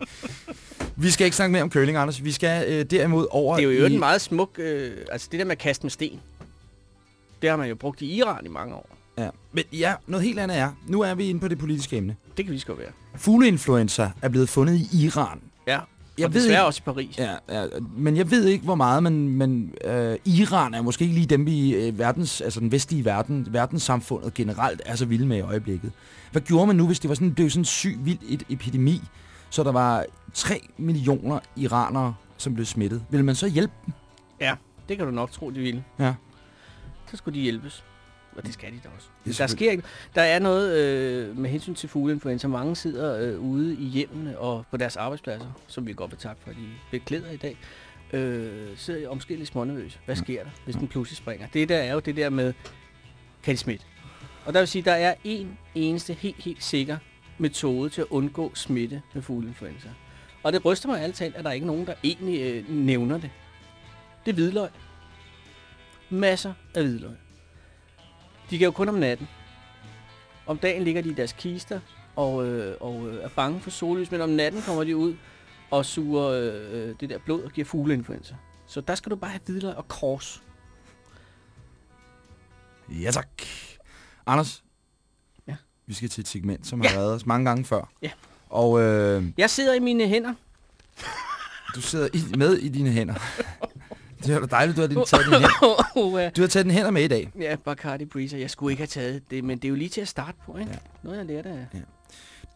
Vi skal ikke snakke mere om curling, Anders. Vi skal øh, derimod over Det er jo i... en meget smuk... Øh, altså det der med at kaste med sten. Det har man jo brugt i Iran i mange år. Ja. Men ja, noget helt andet er, nu er vi inde på det politiske emne. Det kan vi sgu være. Fugleinfluenza er blevet fundet i Iran. Ja. Jeg og ved desværre ikke- også i Paris. Ja, ja, men jeg ved ikke, hvor meget, men, men øh, Iran er måske ikke lige dem, vi øh, verdens, altså den vestlige verden, verdenssamfundet generelt er så vilde med i øjeblikket. Hvad gjorde man nu, hvis det var sådan, det blev sådan en syg, vild et epidemi, så der var 3 millioner iranere, som blev smittet? Vil man så hjælpe dem? Ja, det kan du nok tro, de ville. Ja. Så skulle de hjælpes. Og det skal de da også. Det er Der sker ikke. Der er noget øh, med hensyn til fugleinfluenza. Mange sidder øh, ude i hjemmene og på deres arbejdspladser, som vi godt vil takke for, at de beklæder i dag. Øh, sidder omskilligt smånervøse. Hvad sker der, hvis den pludselig springer? Det der er jo det der med, kan de smitte? Og der vil sige, der er en eneste helt, helt sikker metode til at undgå smitte med fugleinfluenza. Og det ryster mig alt talt, at der er ikke nogen, der egentlig øh, nævner det. Det er hvidløg. Masser af hvidløg. De kan jo kun om natten. Om dagen ligger de i deres kister og, øh, og øh, er bange for sollys, men om natten kommer de ud og suger øh, øh, det der blod og giver fugleinfluenza. Så der skal du bare have hvidløg og kors. Ja, tak. Anders, Ja. vi skal til et segment, som Ja. har været os mange gange før. Ja. Og øh, Jeg sidder i mine hænder. du sidder i, med i dine hænder. [laughs] Det er da dejligt, du har [laughs] din- taget dine hænder. uh, Du har taget dine hænder med i dag. ja, Bacardi Breezer. Jeg skulle ikke have taget det, men det er jo lige til at starte på, ikke? Ja. Ja. Noget, jeg lærte af.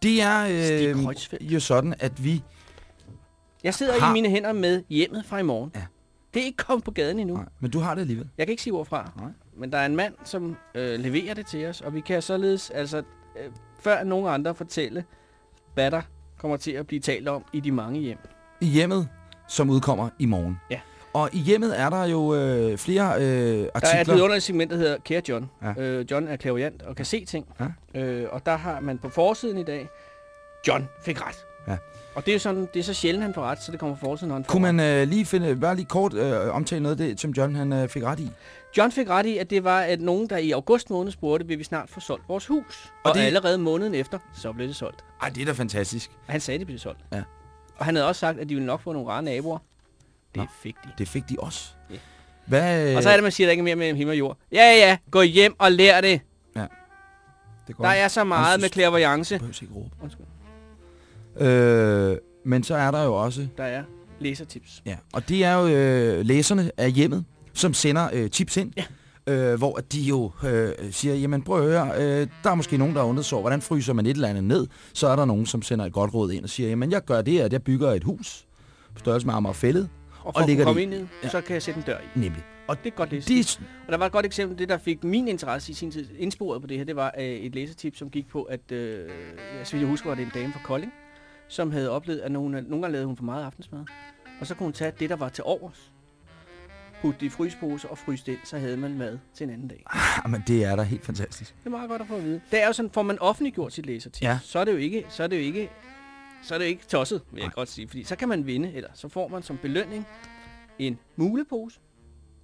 Det er øh, jo sådan, at vi... Jeg sidder Har- i mine hænder med hjemmet fra i morgen. Ja. Det er ikke kommet på gaden endnu. Nej, men du har det alligevel. Jeg kan ikke sige hvorfra. Nej. Men der er en mand, som øh, leverer det til os, og vi kan således, altså, øh, før nogen andre fortælle, hvad der kommer til at blive talt om i de mange hjem. I hjemmet, som udkommer i morgen. Ja. Og i hjemmet er der jo øh, flere øh, Der er et artikler. vidunderligt segment, der hedder Kære John. Ja. Øh, John er klaviant og kan se ting. Ja. Øh, og der har man på forsiden i dag, John fik ret. Ja. Og det er sådan, det er så sjældent, han får ret, så det kommer på forsiden, når han får Kunne man øh, lige finde, bare lige kort øh, omtale noget af det, som John han øh, fik ret i? John fik ret i, at det var at nogen, der i august måned spurgte, vil vi snart få solgt vores hus? Og, og det- allerede måneden efter, så blev det solgt. Ej, det er da fantastisk. Han sagde, det blev solgt. Ja. Og han havde også sagt, at de ville nok få nogle rare naboer. Det Nå. fik de. Det fik de også. Ja. Hvad, Og så er det, man siger, der ikke er mere mellem himmel og jord. Ja, ja, gå hjem og lær det. det går Der er så meget synes- med clairvoyance. Du ikke råbe. Undskyld. Øh, men så er der jo også... Der er læsertips. Ja, og det er jo øh, læserne af hjemmet, som sender øh, tips ind. Ja. Øh, hvor de jo øh, siger, jamen prøv at høre, øh, der er måske nogen, der har undret sig hvordan fryser man et eller andet ned. Så er der nogen, som sender et godt råd ind og siger, jamen jeg gør det, at jeg bygger et hus på størrelse med Amagerfællet, Og for og at kunne det komme ind i, så kan jeg sætte en dør i. nemlig. Og det er godt læse. Det, Og der var et godt eksempel, det der fik min interesse i sin tid indsporet på det her, det var øh, et læsertip, som gik på, at, øh, ja, så jeg husker, var det en dame fra Kolding, som havde oplevet, at nogle, nogle gange lavede hun for meget aftensmad. Og så kunne hun tage det, der var til overs, putte det i frysepose og fryse det ind, så havde man mad til en anden dag. jamen, det er da helt fantastisk. Det er meget godt at få at vide. Det er jo sådan, får man offentliggjort sit læsertip, Ja. så er det jo ikke, så er det jo ikke, så er det ikke tosset, vil jeg godt sige. Fordi så kan man vinde, eller så får man som belønning en mulepose,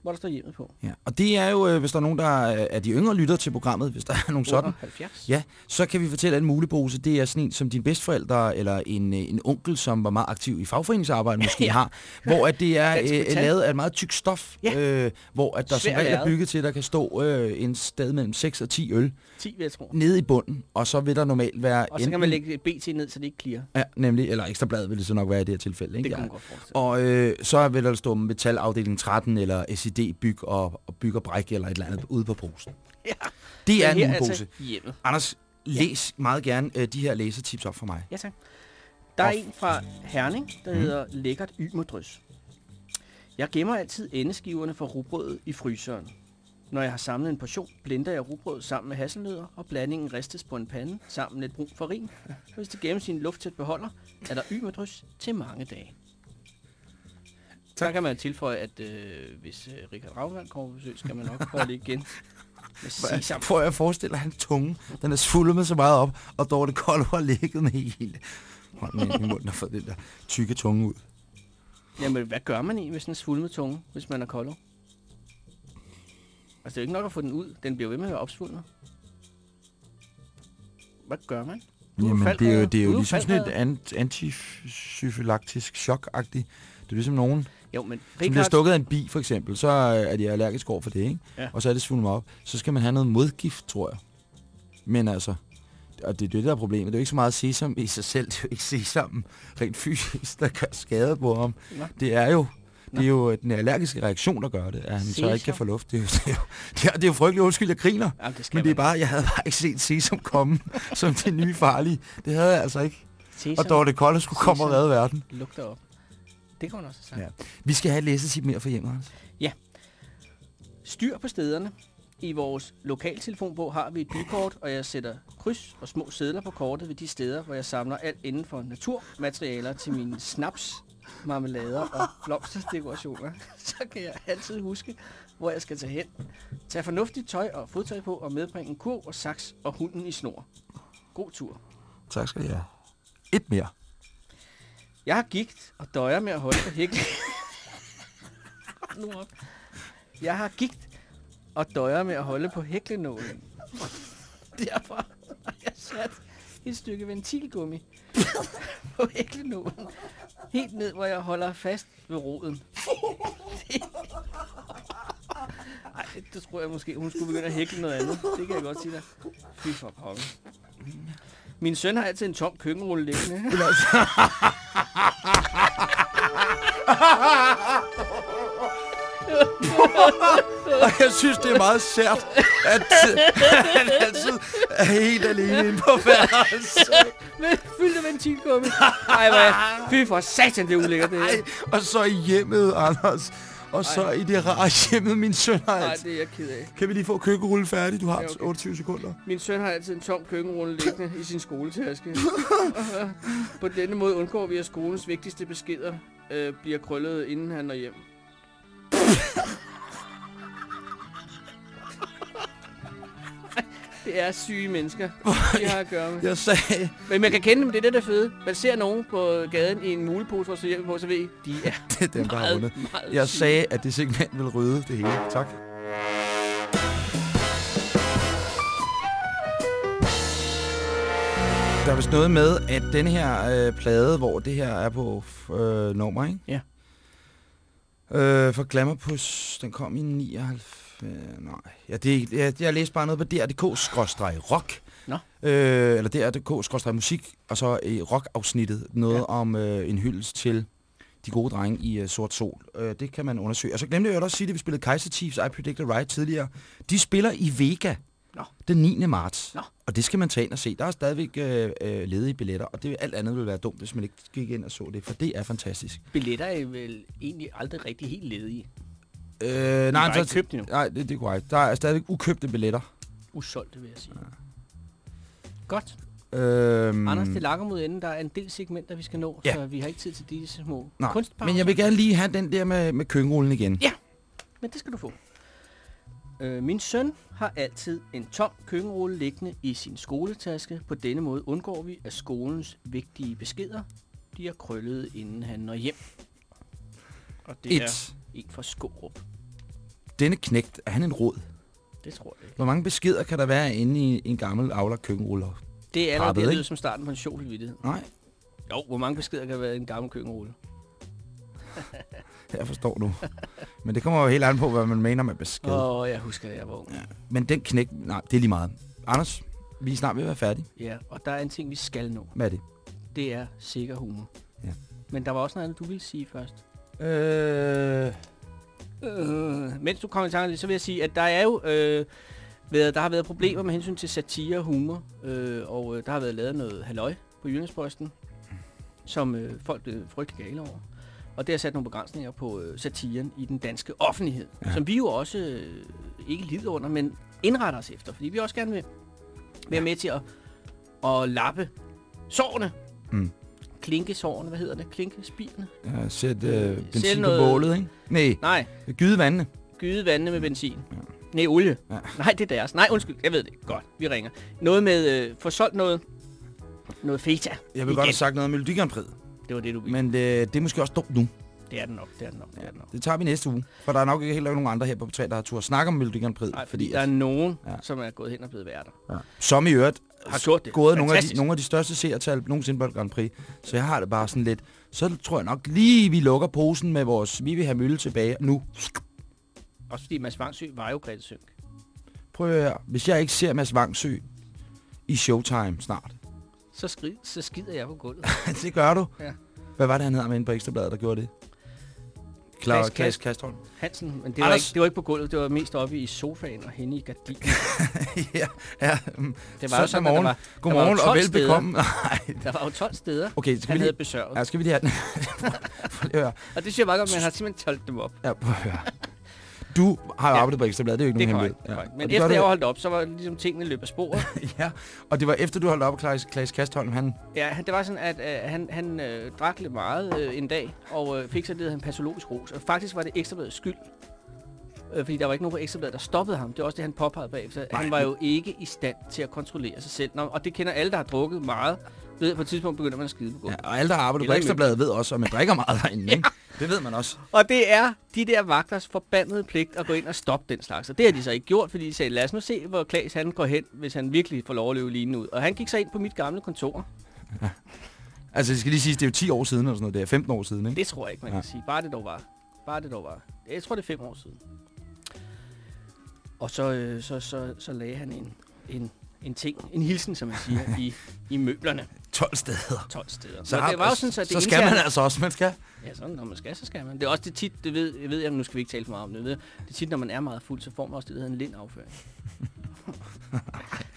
hvor der står hjemmet på. Ja. Og det er jo, øh, hvis der er nogen, der er er de yngre lytter til programmet, hvis der er nogen sådan, Under 70. Ja, så kan vi fortælle, at en mulepose, det er sådan en, som din bedsteforældre eller en, øh, en onkel, som var meget aktiv i fagforeningsarbejde, [laughs] måske Ja. har, hvor at det er [laughs] øh, lavet af et meget tyk stof, Ja. øh, hvor at der som Svær regel er bygget til, at der kan stå øh, en sted mellem 6 og 10 øl 10 vil jeg tro. nede i bunden, og så vil der normalt være Og så kan man lægge et BT ned, så det ikke clear. Ja, nemlig, eller ekstra blad vil det så nok være i det her tilfælde. Ikke? Det kunne Ja. godt forestille. Og øh, så vil der stå metalafdeling 13 eller SID byg og, og byg og bræk eller et eller andet ude på posen. [laughs] Ja. Det er en mulepose. Altså hjemmet. Anders, læs meget gerne øh, de her læsertips op for mig. Ja, tak. Der er Og- en fra Herning, der hedder Lækkert Ymerdrys. Jeg gemmer altid endeskiverne fra rugbrødet i fryseren. Når jeg har samlet en portion, blender jeg rugbrødet sammen med hasselnødder, og blandingen ristes på en pande sammen med lidt brun farin. Hvis det gemmes i en lufttæt beholder, er der ymerdrys til mange dage. Så kan man tilføje, at øh, hvis øh, Richard Ravnvald kommer på besøg, skal man nok prøve det igen [laughs] med. Prøv at forestille dig, hans tunge, den er svulmet så meget op, og Dorte Kolde har ligget med hele hånden i munden og fået den der tykke tunge ud. Jamen, hvad gør man i med sådan en svulmet tunge, hvis man er kolder? Altså, det er jo ikke nok at få den ud. Den bliver ved med at være opsvulmet. Hvad gør man? Du Jamen, det er jo, over. det er jo ligesom sådan et ant- antifyfylaktisk chok-agtigt. Det er ligesom nogen, Jo, men som bliver Richard, stukket af en bi, for eksempel, så er de allergiske over for det, ikke? Ja. Og så er det svulmet op. Så skal man have noget modgift, tror jeg. Men altså, og det er det, der er problemet. Det er jo ikke så meget sesam i sig selv. Det er jo ikke sesam rent fysisk, der gør skade på ham. Nå. Det er jo det er jo den allergiske reaktion, der gør det, at han så ikke kan Sesam? få luft. Det er jo, det er jo, det er, det er jo frygteligt undskyld, jeg griner. Jamen, det Men det er bare, jeg havde bare ikke set sesam komme [laughs] som det nye farlige. Det havde jeg altså ikke. Sesam Og Dorte Kolde skulle komme og Sesam. redde verden. lugter op. Det kan man også have sagt. Ja. Vi skal have et læsesip mere for hjemmet, Hans. Styr på stederne. I vores lokaltelefonbog har vi et bykort, og jeg sætter kryds og små sedler på kortet ved de steder, hvor jeg samler alt inden for naturmaterialer til mine snaps, marmelader og blomsterdekorationer. [laughs] Så kan jeg altid huske, hvor jeg skal tage hen. Tag fornuftigt tøj og fodtøj på og medbringe en kurv og saks og hunden i snor. God tur. Tak skal I have. Et mere. Jeg har gigt og døjer med at holde på hæklen. Hold nu op. Jeg har gigt og døjer med at holde på hæklenålen. Derfor har jeg sat et stykke ventilgummi [laughs] på hæklenålen. Helt ned, hvor jeg holder fast ved roden. Ej, det tror jeg måske, hun skulle begynde at hækle noget andet. Det kan jeg godt sige dig. Fy for pokker. Min søn har altid en tom køkkenrulle liggende. [laughs] [laughs] Og jeg synes, det er meget sært, at han [laughs] altid er helt alene inde på værelset. [laughs] med fyldte ventilgummi. Ej, hvad? Fy for satan, det er ulækkert, det her. Ej, og så i hjemmet, Anders. Og så i det rare hjemmet, min søn har Nej, altid. det er jeg ked af. Kan vi lige få køkkenrullen færdig? Du har Ja, okay. 28 sekunder. Min søn har altid en tom køkkenrulle liggende i sin skoletaske. På denne måde undgår vi, at skolens vigtigste beskeder øh, bliver krøllet, inden han når hjem. Det er syge mennesker, vi har at gøre med. Jeg sagde, Men man kan kende dem, det er det, der er fede. Man ser nogen på gaden i en mulepose, hvor så hjælper på, I, de er [laughs] det er dem, der har meget, vundet. Jeg syge. sagde, at det segment ville rydde det hele. Tak. Der er vist noget med, at den her øh, plade, hvor det her er på øh, nummer, ikke? Ja. Øh, for Glamourpuss, den kom i 99... Øh, nej, ja, det, jeg, jeg læste bare noget på dr.dk-rock. Nå. Øh, eller dr.dk-musik, og så i rock-afsnittet noget Ja. om øh, en hyldest til de gode drenge i uh, Sort Sol. Uh, det kan man undersøge. Og så glemte jeg også at sige, at vi spillede Kaiser Chiefs I Predict a Right tidligere. De spiller i Vega Nå. den 9. marts. Nå. Og det skal man tage ind og se. Der er stadigvæk uh, uh, ledige billetter, og det alt andet ville være dumt, hvis man ikke gik ind og så det, for det er fantastisk. Billetter er vel egentlig aldrig rigtig helt ledige. Øh, Nej, nej, ikke købt endnu. nej det, det er korrekt. Der er stadigvæk ukøbte billetter. Usolgte, vil jeg sige. Godt. Øhm, Anders, det lakker mod enden. Der er en del segmenter, vi skal nå, Ja. så vi har ikke tid til disse små kunstpauser. men jeg vil gerne lige have den der med, med køkkenrullen igen. Ja. Men det skal du få. Øh, min søn har altid en tom køkkenrulle liggende i sin skoletaske. På denne måde undgår vi, at skolens vigtige beskeder bliver krøllet, inden han når hjem. Og det Et. er en fra Skårup. Denne knægt, er han en råd? Det tror jeg ikke. Hvor mange beskeder kan der være inde i en gammel Aula køkkenrulle? Det er allerede det, lyder som starten på en sjov vittighed. Nej, Jo, hvor mange beskeder kan der være i en gammel køkkenrulle? [laughs] [laughs] jeg forstår nu. Men det kommer jo helt an på, hvad man mener med besked. Åh, oh, jeg husker, at jeg var ung. Ja. Men den knæk, nej, det er lige meget. Anders, vi er snart ved at være færdige. Ja, og der er en ting, vi skal nå. Hvad er det? Det er sikker humor. Ja. Men der var også noget andet, du ville sige først. Øh... Øh, mens du kommer i tanke, så vil jeg sige, at der er jo øh, været, der har været problemer med hensyn til satire og humor, øh, og øh, der har været lavet noget halløj på Jyllandsposten. som øh, folk blev frygtelig gale over. Og det har sat nogle begrænsninger på øh, satiren i den danske offentlighed, ja. som vi jo også øh, ikke lider under, men indretter os efter, fordi vi også gerne vil være med til at, at lappe sårene. Mm. Klinke sårene, hvad hedder det? Klinke spirene? Ja, sæt øh, benzin Sæt på noget- bålet, ikke? Nej, Nej, gyde vandene. gyde vandene med benzin. Ja. Nej, olie. Ja. Ja. Nej, det er deres. Nej, undskyld, jeg ved det. Godt, vi ringer. Noget med, øh, få solgt noget, noget feta. Jeg vil Igen. godt have sagt noget om Melodi Grand Prix, Det var det, du ville. men øh, det er måske også dumt nu. Det er den nok, det er den nok, det er den nok. Det tager vi næste uge, for der er nok ikke helt nogen andre her på P3, der har tur at snakke om Melodi Grand Prix. Nej, fordi der er nogen, Ja. som er gået hen og blevet værter. ja. Som i øvrigt Har gjort det. gået nogle af, de, nogle af de største seertal nogensinde på Grand Prix. Så jeg har det bare sådan lidt, så tror jeg nok lige, vi lukker posen med vores, vi vil have mølle tilbage nu. Også fordi Mads Vangsø var jo Grete Sønk. Prøv at høre, hvis jeg ikke ser Mads Vangsø i Showtime snart, Så, skrid, så skider jeg på gulvet. [laughs] det gør du. Ja. Hvad var det, han hedder med inde på Ekstrabladet, der gjorde det? Klar, Klaas- Klaas Kastholm. Hansen, men det var, Anders- ikke, det var ikke på gulvet, det var mest oppe i sofaen og henne i gardinen. [laughs] ja, ja. mm. Det var jo Søndag sådan, at der morgen. var, Godmorgen der var og jo 12 velbekomme. [laughs] Nej, der var jo 12 steder, okay, skal vi han lige... havde besøgt. Ja, skal vi lige have den? Og det synes jeg meget godt, man har simpelthen tolket dem op. Ja, prøv at høre. Du har jo Ja. arbejdet på Ekstrabladet, det er jo ikke Det nogen korrekt. hemmelighed. korrekt. Og Men efter du- jeg holdt op, så var ligesom tingene løbet af sporet. [laughs] Ja, og det var efter du holdt op, Klaas, Klaas Kastholm, han... ja, det var sådan, at øh, han, han øh, drak lidt meget øh, en dag, og øh, fik så det, han patologisk ros. Og faktisk var det Ekstrabladets skyld. Øh, fordi der var ikke nogen på Ekstrabladet, der stoppede ham. Det var også det, han påpegede bagefter. Nej. Han var jo ikke i stand til at kontrollere sig selv. Nå, og det kender alle, der har drukket meget. Ved, at på et tidspunkt begynder man at skide på Ja, gulvet. og alle, der har arbejdet på Ekstrabladet, ved også, at man drikker meget derinde, ikke? Det ved man også. Og det er de der vagters forbandede pligt at gå ind og stoppe den slags. Og det har de så ikke gjort, fordi de sagde, lad os nu se, hvor Klaas han går hen, hvis han virkelig får lov at løbe lignende ud. Og han gik så ind på mit gamle kontor. Altså, det skal lige sige, det er jo 10 år siden, eller sådan noget. Det er 15 år siden, ikke? Det tror jeg ikke, man Ja. kan sige. Bare det dog var. Bare det dog var. Jeg tror, det er fem år siden. Og så, øh, så, så, så lagde han en, en, en ting, en hilsen, som man siger, i, i møblerne 12 steder. 12 steder. Så, har, det var jo sådan, så, det så skal man han- altså også, man skal. Ja, sådan, når man skal, så skal man. Det er også det tit, det ved, jeg ved, jeg, nu skal vi ikke tale for meget om det, ved, det er tit, når man er meget fuld, så får man også det, der hedder en lindafføring.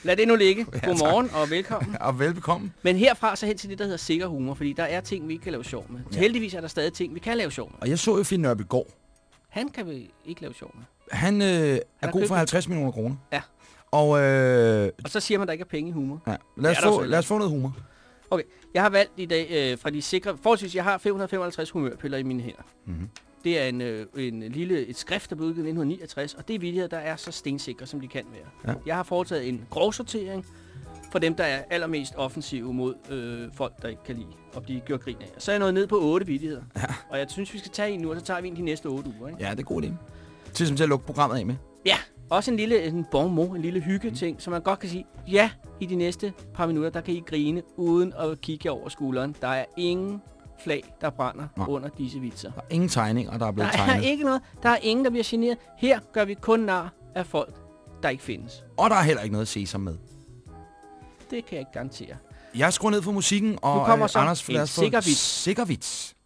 Lad det nu ligge. Ja, Godmorgen og velkommen. Og velbekomme. Men herfra så hen til det, der hedder sikker humor, fordi der er ting, vi ikke kan lave sjov med. Ja. Heldigvis er der stadig ting, vi kan lave sjov med. Og jeg så jo Finn Nørby i går. Han kan vi ikke lave sjov med. Han øh, er har god for det. 50 millioner kroner. Ja. Og øh, Og så siger man, at der ikke er penge i humor. ja, lad, os få, lad os få noget humor. Jeg har valgt i dag øh, fra de sikre... Forholdsvis, jeg har 555 humørpiller i mine hænder. Mhm. Det er en, øh, en lille, et skrift, der blev udgivet i 1969, og det er vidigheder, der er så stensikre, som de kan være. Ja. Jeg har foretaget en grovsortering for dem, der er allermest offensive mod øh, folk, der ikke kan lide at blive gjort grin af. Så er jeg nået ned på otte vidigheder. Ja. Og jeg synes, vi skal tage en nu, og så tager vi en de næste otte uger. Ikke? Ja, det er god idé. Til som til at lukke programmet af med. Ja, også en lille en bon mot, en lille hyggeting, som man godt kan sige, ja, i de næste par minutter, der kan I grine, uden at kigge over skulderen. Der er ingen flag, der brænder Nå. under disse vitser. Der er ingen tegninger, der er blevet Der er tegnet. ikke noget. Der er ingen, der bliver generet. Her gør vi kun nar af folk, der ikke findes. Og der er heller ikke noget sesam med. Det kan jeg ikke garantere. Jeg skruer ned for musikken, og Nu kommer øh, så Anders, få sikker vits. Sikker vits.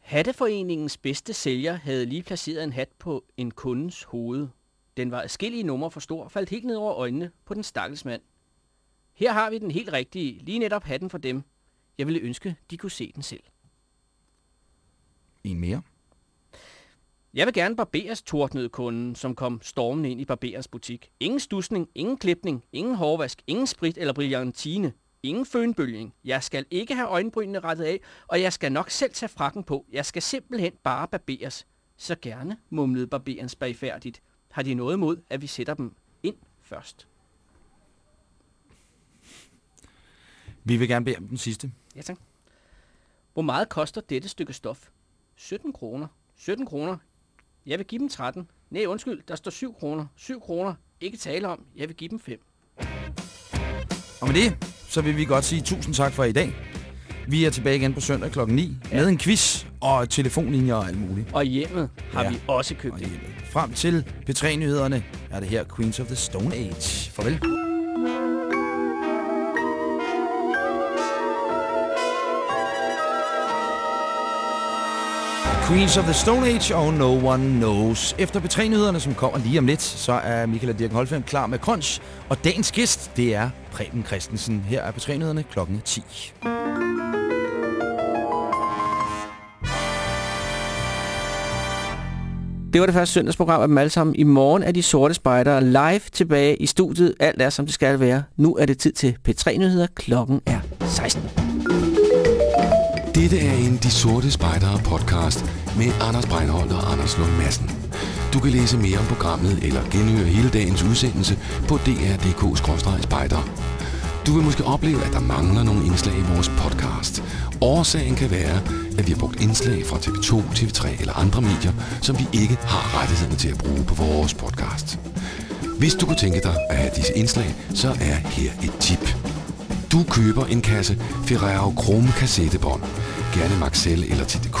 Hatteforeningens bedste sælger havde lige placeret en hat på en kundens hoved. Den var adskillige numre for stor, faldt helt ned over øjnene på den stakkels mand. Her har vi den helt rigtige, lige netop hatten for dem. Jeg ville ønske, de kunne se den selv. En mere. Jeg vil gerne barberes, tordnede kunden, som kom stormende ind i barberers butik. Ingen stusning, ingen klipning, ingen hårvask, ingen sprit eller brillantine. Ingen fønbølgning. Jeg skal ikke have øjenbrynene rettet af, og jeg skal nok selv tage frakken på. Jeg skal simpelthen bare barberes. Så gerne, mumlede barberen spagfærdigt. Har de noget imod, at vi sætter dem ind først? Vi vil gerne bede om den sidste. Ja, tak. Hvor meget koster dette stykke stof? 17 kroner. 17 kroner. Jeg vil give dem 13. Nej, undskyld, der står 7 kroner. 7 kroner. Ikke tale om. Jeg vil give dem 5. Og med det, så vil vi godt sige tusind tak for i dag. Vi er tilbage igen på søndag klokken 9 ja. med en quiz og telefonlinjer og alt muligt. Og hjemmet har Ja. vi også købt Og. Frem til P3-nyhederne er det her Queens of the Stone Age. Farvel. Queens of the Stone Age og No One Knows. Efter P3-nyhederne, som kommer lige om lidt, så er Michael og Dirk Holfem klar med Crunch. Og dagens gæst, det er Preben Christensen. Her er betrænighederne klokken 10. Det var det første søndagsprogram af dem alle sammen. I morgen er de sorte spejdere live tilbage i studiet. Alt er, som det skal være. Nu er det tid til P3-nyheder. Klokken er 16. Dette er en De Sorte Spejdere podcast med Anders Breinholt og Anders Lund Madsen. Du kan læse mere om programmet eller genhøre hele dagens udsendelse på dr.dk-spejder. Du vil måske opleve, at der mangler nogle indslag i vores podcast. Årsagen kan være, at vi har brugt indslag fra TV2, TV3 eller andre medier, som vi ikke har rettighederne til at bruge på vores podcast. Hvis du kunne tænke dig at have disse indslag, så er her et tip. Du køber en kasse Ferrero Chrome kassettebånd, gerne Maxell eller TDK,